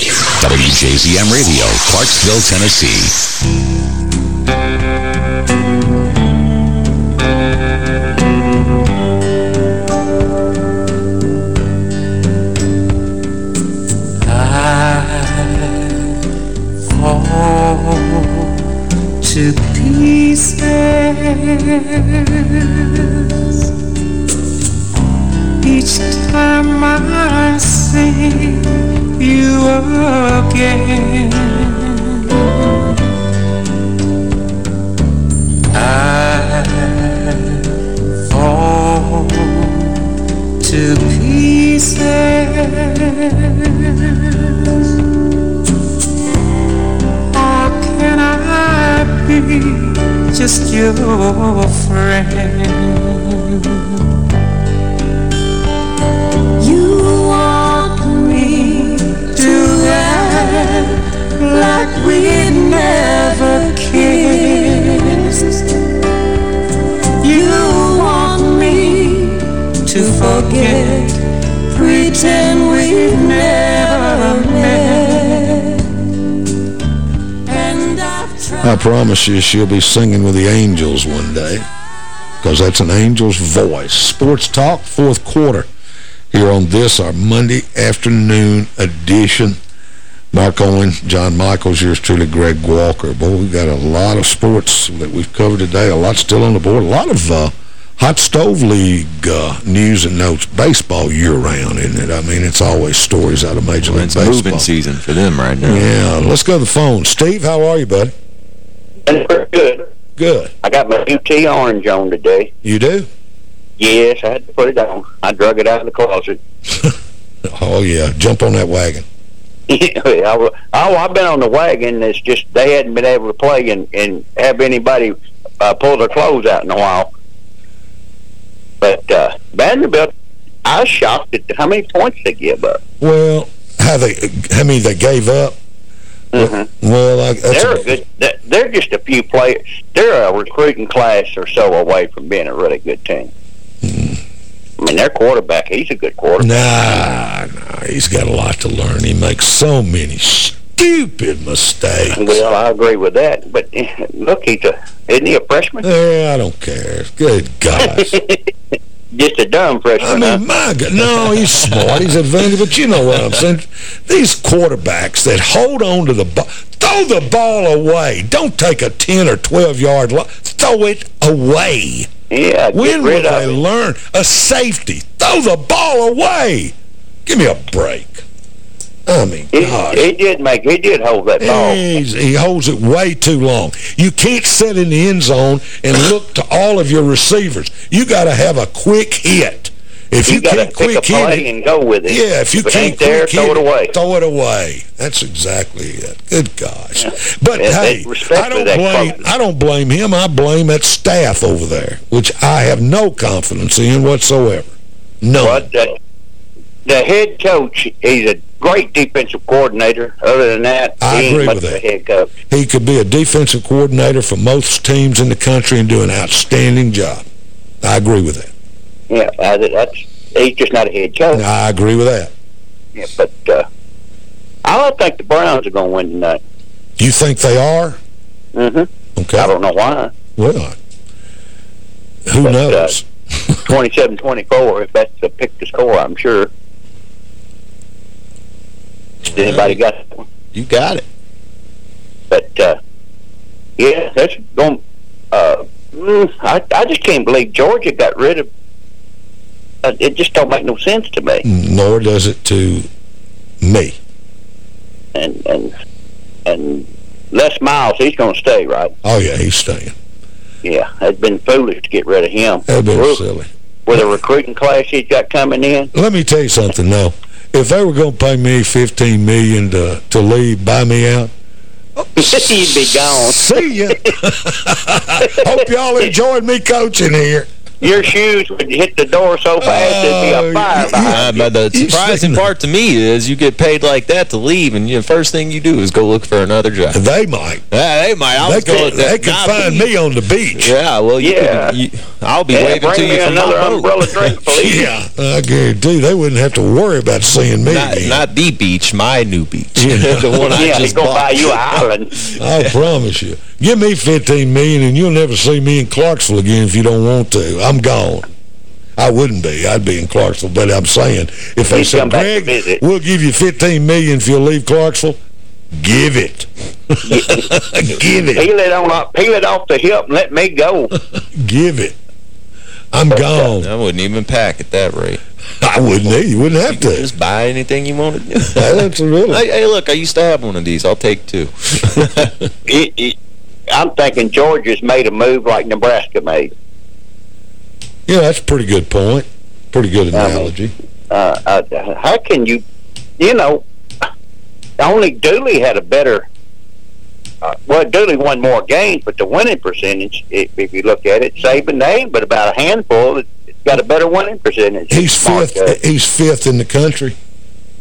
WJZM Radio, Clarksville, Tennessee. to pieces each time I see you again. I fall to pieces. How can I be just your friend? Like we never kissed. You want me to forget, pretend we never met. And. I promise you she'll be singing with the angels one day because that's an angel's voice. Sports Talk, fourth quarter, here on this, our Monday afternoon edition. Mark Owen, John Michaels, yours truly, Greg Walker. Boy, we've got a lot of sports that we've covered today, a lot still on the board, a lot of uh, Hot Stove League uh, news and notes. Baseball year-round, isn't it? I mean, it's always stories out of Major League Baseball. It's Baseball. moving season for them right now. Yeah, let's go to the phone. Steve, how are you, buddy? Good. Good. I got my UT orange on today. You do? Yes, I had to put it on. I drug it out of the closet. Oh, yeah. Jump on that wagon. I, wa- oh, I've been on the wagon. It's just they hadn't been able to play and, and have anybody uh, pull their clothes out in a while. But uh, Vanderbilt, I was shocked at how many points they give up. Well, how they, how many they gave up? Well, I, They're a- good. They're just a few players. They're a recruiting class or so away from being a really good team. I mean, their quarterback, he's a good quarterback. Nah, nah, he's got a lot to learn. He makes so many stupid mistakes. Well, I agree with that. But eh, look, he's a isn't he a freshman? Yeah, I don't care. Good gosh. Just a dumb freshman. I mean, my God. No, he's smart. He's advanced. But you know what I'm saying? These quarterbacks that hold on to the ball, throw the ball away. Don't take a 10 or 12-yard line. Throw it away. Yeah, When will rid of learn a safety? Throw the ball away. Give me a break. I mean, He, gosh. he did make. He did hold that ball. He's, he holds it way too long. You can't sit in the end zone and look to all of your receivers. You got to have a quick hit. If you, you can't pick a quick hit play it, and go with it. yeah, if you If can't there, throw it away. throw it away. That's exactly it. Good gosh. But Yeah, hey, I don't blame coach. I don't blame him. I blame that staff over there, which I have no confidence in whatsoever. No. But uh, the head coach, he's a great defensive coordinator. Other than that, I he agree with that. head coach. He could be a defensive coordinator for most teams in the country and do an outstanding job. I agree with that. Yeah, that's he's just not a head coach. I agree with that. Yeah, but uh, I don't think the Browns are going to win tonight. You think they are? Mm-hmm. Okay. I don't know why. Well, who But, uh, knows? 27-24, if that's the pick to score, I'm sure. Has anybody got it? You got it. But, uh, yeah, that's going... Uh, mm, I, I just can't believe Georgia got rid of... Uh, it just don't make no sense to me. Nor does it to me. And, and, and Les Miles, he's going to stay, right? Oh, yeah, he's staying. Yeah, it's been foolish to get rid of him. That'd been silly. With a recruiting class he's got coming in. Let me tell you something, now. If they were going to pay me 15 million to, to leave, buy me out, He'd be gone. See ya. Hope y'all enjoyed me coaching here. Your shoes would hit the door so fast it'd be a fire Uh, behind you. but the surprising part to me is you get paid like that to leave, and the first thing you do is go look for another job. They might. Yeah, they might. I They was could, they could find me on the beach. Yeah, well, you Yeah. Could, you, I'll be Yeah, waving to you from another my boat. umbrella drink, please. Yeah, I guarantee they wouldn't have to worry about seeing me Not, again. not the beach, my new beach. Yeah. the one I just he's gonna bought. buy you an island. I promise you. Give me 15 million and you'll never see me in Clarksville again if you don't want to. I'm gone. I wouldn't be. I'd be in Clarksville. But I'm saying, if they He'd said, come back to Greg, we'll give you 15 million if you'll leave Clarksville, give it. give it. Peel it on peel it off the hip and let me go. Give it. I'm gone. I wouldn't even pack at that rate. I wouldn't either. You wouldn't have to. Just buy anything you want to do. That's really. hey, hey, look, I used to have one of these. I'll take two. It, it, I'm thinking Georgia's made a move like Nebraska made. Yeah, that's a pretty good point. Pretty good I analogy. Uh, uh, how can you, you know, only Dooley had a better, uh, well, Dooley won more games, but the winning percentage, if, if you look at it, Saban, ain't but about a handful that got a better winning percentage. He's fifth. He's fifth in the country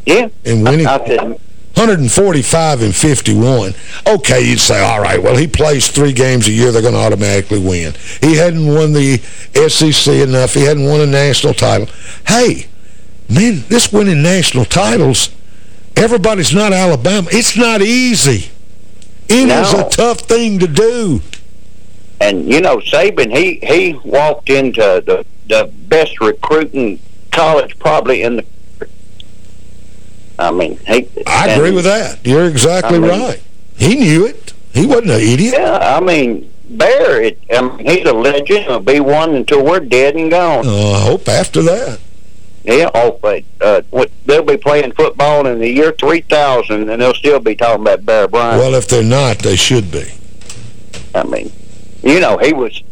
yeah. in winning. I said, 145 and 51. Okay, you'd say, all right, well, he plays three games a year, they're going to automatically win. He hadn't won the SEC enough. He hadn't won a national title. Hey, man, this winning national titles, everybody's not Alabama. It's not easy. It is No. a tough thing to do. and you know, Saban, he he walked into the the best recruiting college probably in the. I mean, he. I agree with that. You're exactly I mean- right. He knew it. He wasn't an idiot. Yeah, I mean, Bear, it, I mean, he's a legend. He'll be one until we're dead and gone. Uh, I hope after that. Yeah, oh, but uh, what, they'll be playing football in the year 3000, and they'll still be talking about Bear Bryant. Well, if they're not, they should be. I mean, you know, he was,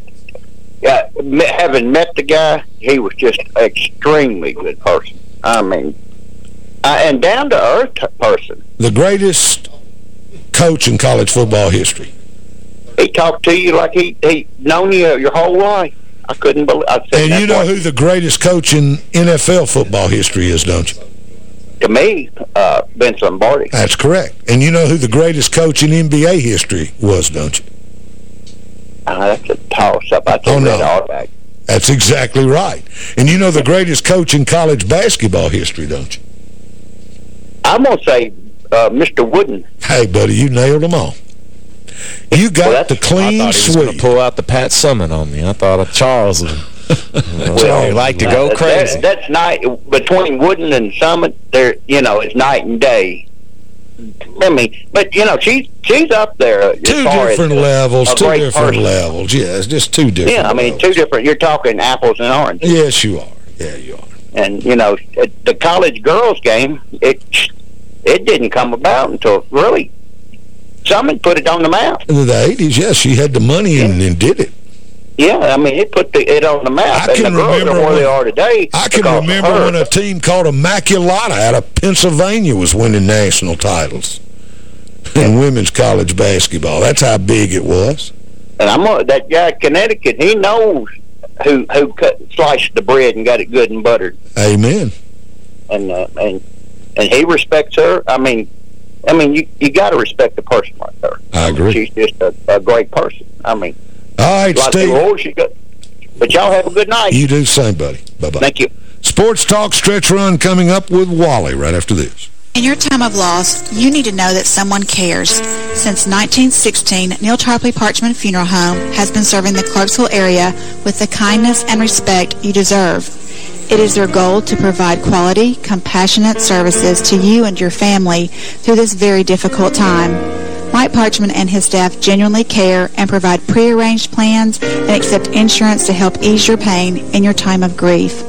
yeah, me- having met the guy, he was just extremely good person. I mean, uh, and down to earth person. The greatest coach in college football history. He talked to you like he he known you your whole life. I couldn't believe. I said, And you know who the greatest coach in NFL football history is, don't you? to me, uh, Vince Lombardi. That's correct. And you know who the greatest coach in NBA history was, don't you? Uh, that's a toss up. I Oh, no. that all back. That's exactly right. And you know the greatest coach in college basketball history, don't you? I'm gonna say uh, Mr. Wooden. Hey, buddy, you nailed them all. You got the I clean thought he was going to pull out the Pat Summitt on me. I thought of Charles. would- Charles like to go that- crazy. that's night between Wooden and Summitt. There, you know, it's night and day. I mean, but you know, she's she's up there. Two far as different levels, two different person. levels. Yeah, it's just two different Yeah, I mean, levels. two different. You're talking apples and oranges. Yes, you are. Yeah, you are. And you know, the college girls game, it it didn't come about until really Summitt put it on the map. In the 80s, yes, she had the money and, and did it. Yeah, I mean, it put the, it on the map. I can remember where they when- are today. I can remember when a team called Immaculata out of Pennsylvania was winning national titles in women's college basketball. That's how big it was. And I'm that guy Connecticut. He knows who who cut sliced the bread and got it good and buttered, Amen. and uh, and and he respects her. I mean, I mean, you you got to respect a person like her. I agree. She's just a, a great person. I mean, All right, a lot of Steve. people, oh, she got. But y'all have a good night. You do the same, buddy. Bye-bye. Thank you. Sports Talk Stretch Run coming up with Wally right after this. In your time of loss, you need to know that someone cares. Since 1916, Neal Tarpley Parchman Funeral Home has been serving the Clarksville area with the kindness and respect you deserve. It is their goal to provide quality, compassionate services to you and your family through this very difficult time. Mike Parchman and his staff genuinely care and provide prearranged plans and accept insurance to help ease your pain in your time of grief.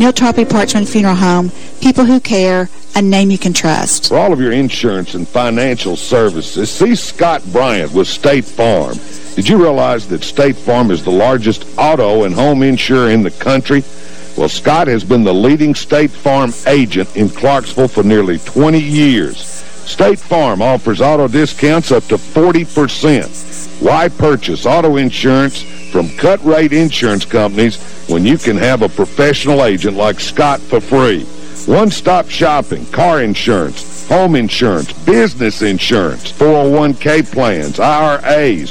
Neal Tarpley Parchman Funeral Home, people who care, a name you can trust. For all of your insurance and financial services, see Scott Bryant with State Farm. Did you realize that State Farm is the largest auto and home insurer in the country? Well, Scott has been the leading State Farm agent in Clarksville for nearly 20 years. State Farm offers auto discounts up to 40%. Why purchase auto insurance from cut-rate insurance companies when you can have a professional agent like Scott for free? One-stop shopping, car insurance, home insurance, business insurance, 401k plans, IRAs,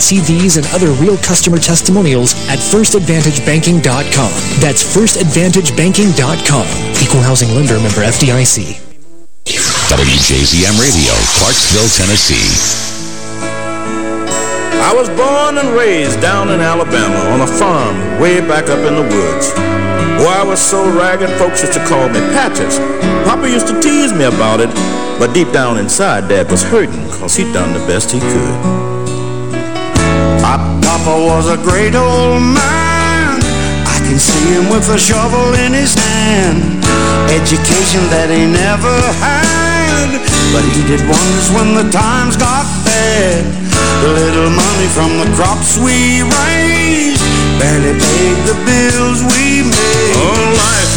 See and other real customer testimonials at firstadvantagebanking.com. That's firstadvantagebanking.com. Equal housing lender member FDIC. WJZM Radio, Clarksville, Tennessee. I was born and raised down in Alabama on a farm way back up in the woods. Boy, I was so ragged, folks used to call me Patches. Papa used to tease me about it, but deep down inside, Dad was hurting because he'd done the best he could. My papa was a great old man. I can see him with a shovel in his hand. Education that he never had. But he did wonders when the times got bad. The little money from the crops we raised barely paid the bills we made. Oh, life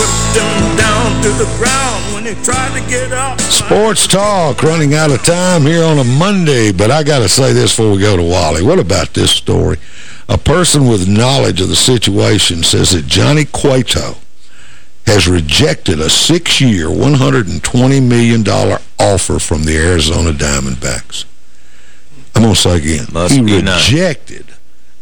whipped him down to the ground when to get up. Sports Talk running out of time here on a Monday, but I got to say this before we go to Wally. What about this story? A person with knowledge of the situation says that Johnny Cueto has rejected a six-year, $120 million offer from the Arizona Diamondbacks. I'm going to say again. Must he be nice. rejected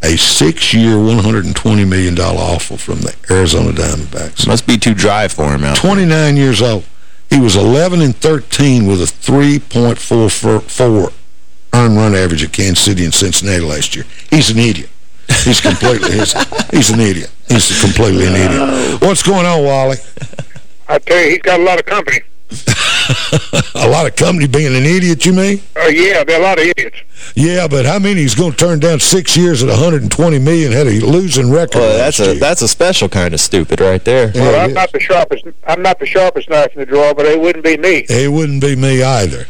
a six-year, $120 million offer from the Arizona Diamondbacks. Must be too dry for him out 29 years old. He was 11 and 13 with a 3.44 earned run average at Kansas City and Cincinnati last year. He's an idiot. He's completely he's, he's an idiot. He's completely an idiot. What's going on, Wally? I tell you, he's got a lot of company. a lot of company being an idiot, you mean? Oh, yeah, there are a lot of idiots. Yeah, but how many he's going to turn down six years at 120 million, had a losing record Well, that's a year. that's a special kind of stupid right there. well, I'm not the sharpest. I'm not the sharpest knife in the drawer, but it wouldn't be me. It wouldn't be me either.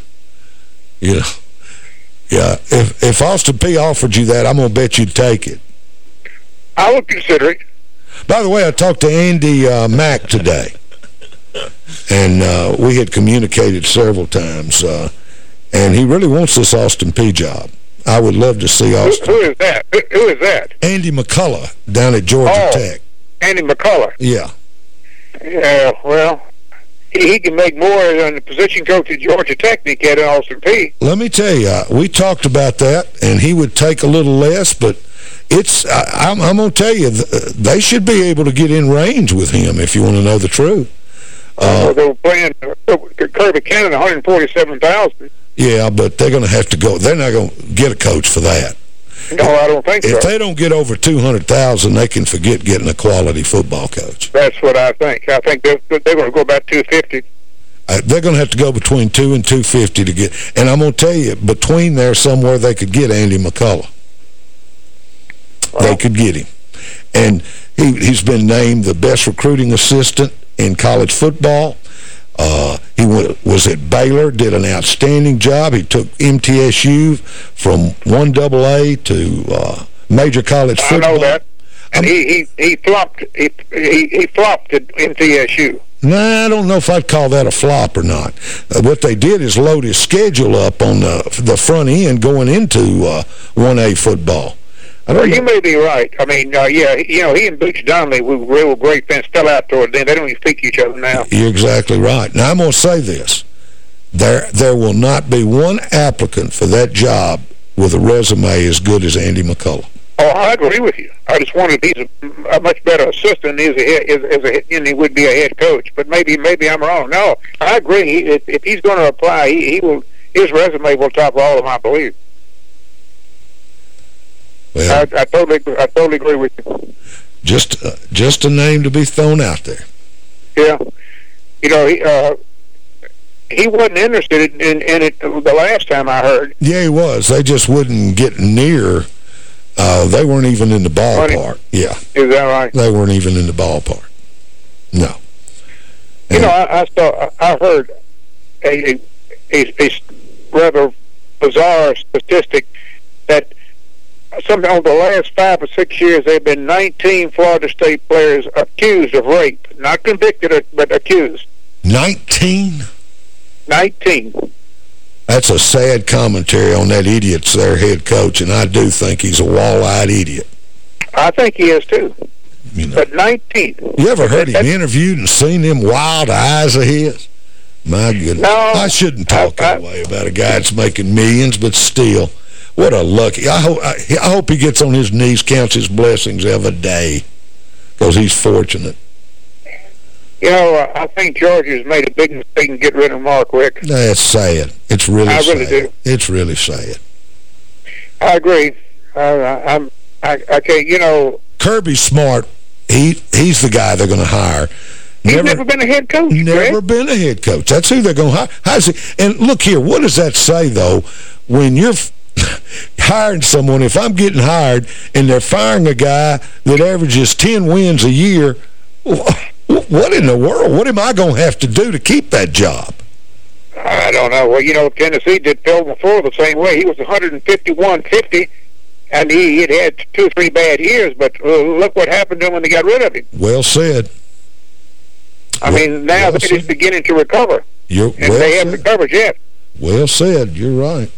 You know. Yeah, if, if Austin Peay. offered you that, I'm going to bet you'd take it. I would consider it. By the way, I talked to Andy uh, Mack today, and uh, we had communicated several times, uh, and he really wants this Austin Peay. job. I would love to see Who, Austin. who is that? Who, who is that? Andy McCollum down at Georgia Oh. Tech. Andy McCollum. Yeah. Yeah, well, he, he can make more than the position coach at Georgia Tech than he can at Austin Peay. Let me tell you, uh, we talked about that, and he would take a little less, but it's I, I'm, I'm going to tell you, th they should be able to get in range with him if you want to know the truth. Uh, they were playing Kirby Cannon 147000 Yeah, but they're going to have to go. They're not going to get a coach for that. No, I don't think so. If so. they don't get over 200000 they can forget getting a quality football coach. That's what I think. I think they're, they're going to go about 250 Uh, they're going to have to go between 2 and 250 to get... And I'm going to tell you, between there somewhere, they could get Andy McCollum. They could get him. And he, he's been named the best recruiting assistant in college football. Uh, he was at Baylor, did an outstanding job. He took MTSU from 1AA to uh, major college I football. know that. And he, he, he flopped he, he, he flopped at MTSU. Nah, I don't know if I'd call that a flop or not. Uh, what they did is load his schedule up on the, the front end going into uh, 1A football. I Well, don't you may be right. I mean, uh, yeah, you know, he and Boots Donnelly were real great fans. Fell out toward then. They don't even speak to each other now. You're exactly right. Now, I'm going to say this. There, there will not be one applicant for that job with a resume as good as Andy McCollum. Oh, I agree with you. I just wondered if he's a, a much better assistant as a as, as a than he would be a head coach. But maybe maybe I'm wrong. No, I agree. He, if, if he's going to apply, he, he will. His resume will top all of them, I believe. Well, I, I totally I totally agree with you. just uh, just a name to be thrown out there. Yeah, you know he uh, he wasn't interested in, in it the last time I heard. Yeah, he was. They just wouldn't get near. Uh, they weren't even in the ballpark. Yeah. Is that right? They weren't even in the ballpark. No. You know, I, I saw I heard a, a a rather bizarre statistic that some over the last five or six years there have been 19 Florida State players accused of rape, not convicted uh, but accused. 19? 19. That's a sad commentary on that idiot's their head coach, and I do think he's a wall-eyed idiot. I think he is too. You know. But 19. You ever heard him interviewed and seen them wild eyes of his? My goodness. No, I shouldn't talk I, I, that way about a guy that's making millions, but still, what a lucky. I hope, I, I hope he gets on his knees, counts his blessings every day, because he's fortunate. You know, uh, I think Georgia's made a big mistake in getting rid of Mark Richt. That's sad. It's really I sad. really do. It's really sad. I agree. Uh, I'm, I, I can't, you know... Kirby Smart, he he's the guy they're going to hire. He's never, never, been a head coach, You Never Greg. been a head coach. That's who they're going to hire. How's he? And look here, what does that say, though, when you're hiring someone, if I'm getting hired and they're firing a guy that averages 10 wins a year, what in the world? What am I going to have to do to keep that job? I don't know. Well, you know, Tennessee did Phil before the same way. He was 151-50, and he had had two or three bad years, but uh, look what happened to him when they got rid of him. Well said. I well, mean, now well they're just beginning to recover. You're, and well they haven't recovered yet. Well said. You're right.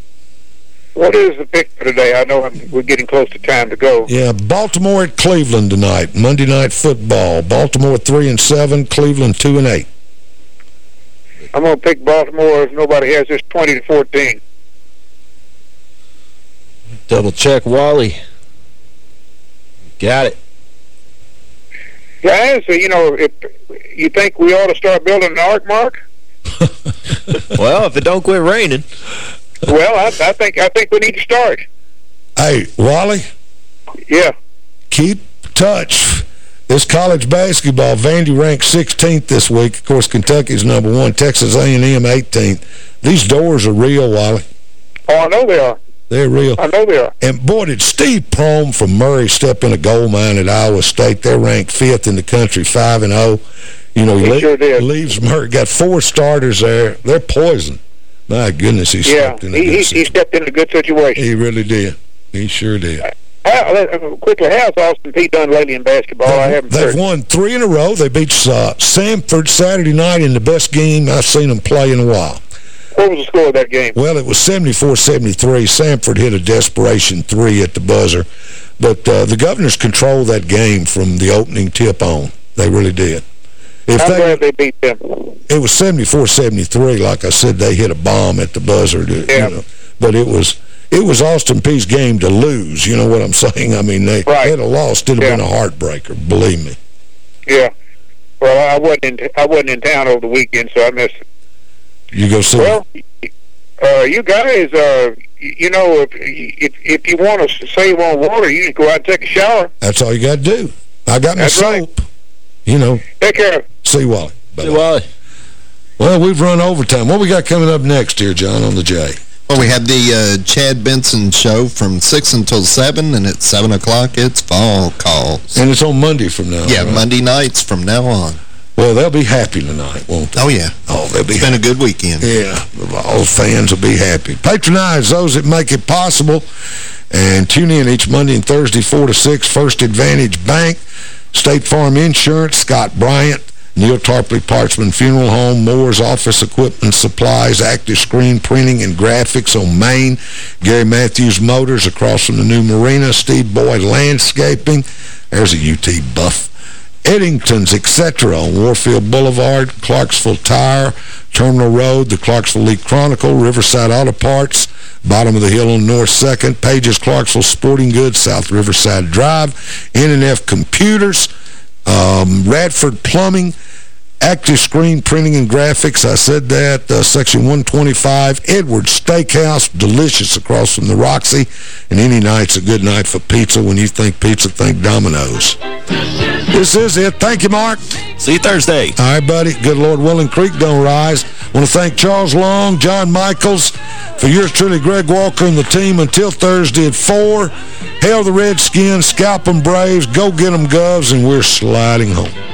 What is the pick for today? I know I'm, we're getting close to time to go. Yeah, Baltimore at Cleveland tonight. Monday Night Football. Baltimore 3 and 7, Cleveland 2 and 8. I'm going to pick Baltimore if nobody has this 20 to 14. Double check Wally. Got it. Guys, so, you know, if you think we ought to start building an arc, Mark? well, if it don't quit raining. Well, I, I think I think we need to start. Hey, Wally? Yeah. Keep touch. This college basketball, Vandy ranked 16th this week. Of course, Kentucky's number one. Texas A&M 18th. These doors are real, Wally. Oh, I know they are. They're real. I know they are. And, boy, did Steve Prohm from Murray step in a gold mine at Iowa State. They're ranked fifth in the country, 5-0. and oh. You know, he, he sure did. leaves Murray. Got four starters there. They're poison. My goodness, he yeah, stepped in a he, good he, situation. he stepped in a good situation. He really did. He sure did. How, quickly, how's Austin Peay done lately in basketball? They've, I haven't They've heard. won three in a row. They beat uh, Samford Saturday night in the best game I've seen them play in a while. What was the score of that game? Well, it was 74-73. Samford hit a desperation three at the buzzer. But uh, the Governors controlled that game from the opening tip on. They really did. If I'm they, glad they beat them. It was 74-73. Like I said, they hit a bomb at the buzzer. To, Yeah. You know, but it was it was Austin Peay's game to lose. You know what I'm saying? I mean, they Right. had a loss. It'd have Yeah. been a heartbreaker, believe me. Yeah. Well, I wasn't in I wasn't in town over the weekend, so I missed it. You go see Well, uh, you guys, uh, you know, if if if you want to save on water, you just go out and take a shower. That's all you got to do. I got my That's right. soap. You know, Take care. See Wally. See Wally. Well, we've run overtime. What we got coming up next here, John, on the J? Well, we have the uh, Chad Benson show from 6 until 7, and at 7 o'clock, it's Fall Calls. And it's on Monday from now Yeah, right? Monday nights from now on. Well, they'll be happy tonight, won't they? Oh, yeah. Oh, they'll be It's been a good weekend. Yeah, all fans will be happy. Patronize those that make it possible. And tune in each Monday and Thursday, 4 to 6, First Advantage Bank, State Farm Insurance, Scott Bryant, Neal Tarpley Parchman Funeral Home, Moore's Office Equipment Supplies, Active Screen Printing and Graphics on Main, Gary Matthews Motors across from the new marina, Steve Boyd Landscaping, there's a UT buff. Eddington's, etc. on Warfield Boulevard, Clarksville Tire, Terminal Road, the Clarksville Leaf Chronicle, Riverside Auto Parts, bottom of the hill on North 2nd. Pages Clarksville Sporting Goods, South Riverside Drive. N&F Computers, um, Radford Plumbing, Active Screen Printing and Graphics, I said that. Uh, Section 125, Edwards Steakhouse, delicious across from the Roxy. And any night's a good night for pizza. When you think pizza, think Domino's. This is it. Thank you, Mark. See you Thursday. All right, buddy. Good Lord willing, creek don't rise. want to thank Charles Long, John Michaels, for yours truly, Greg Walker, and the team until Thursday at 4. Hail the Redskins, scalp them Braves, go get them Govs, and we're sliding home.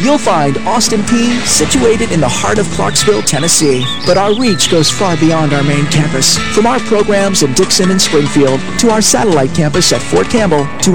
You'll find Austin Peay situated in the heart of Clarksville, Tennessee. But our reach goes far beyond our main campus. From our programs in Dixon and Springfield to our satellite campus at Fort Campbell to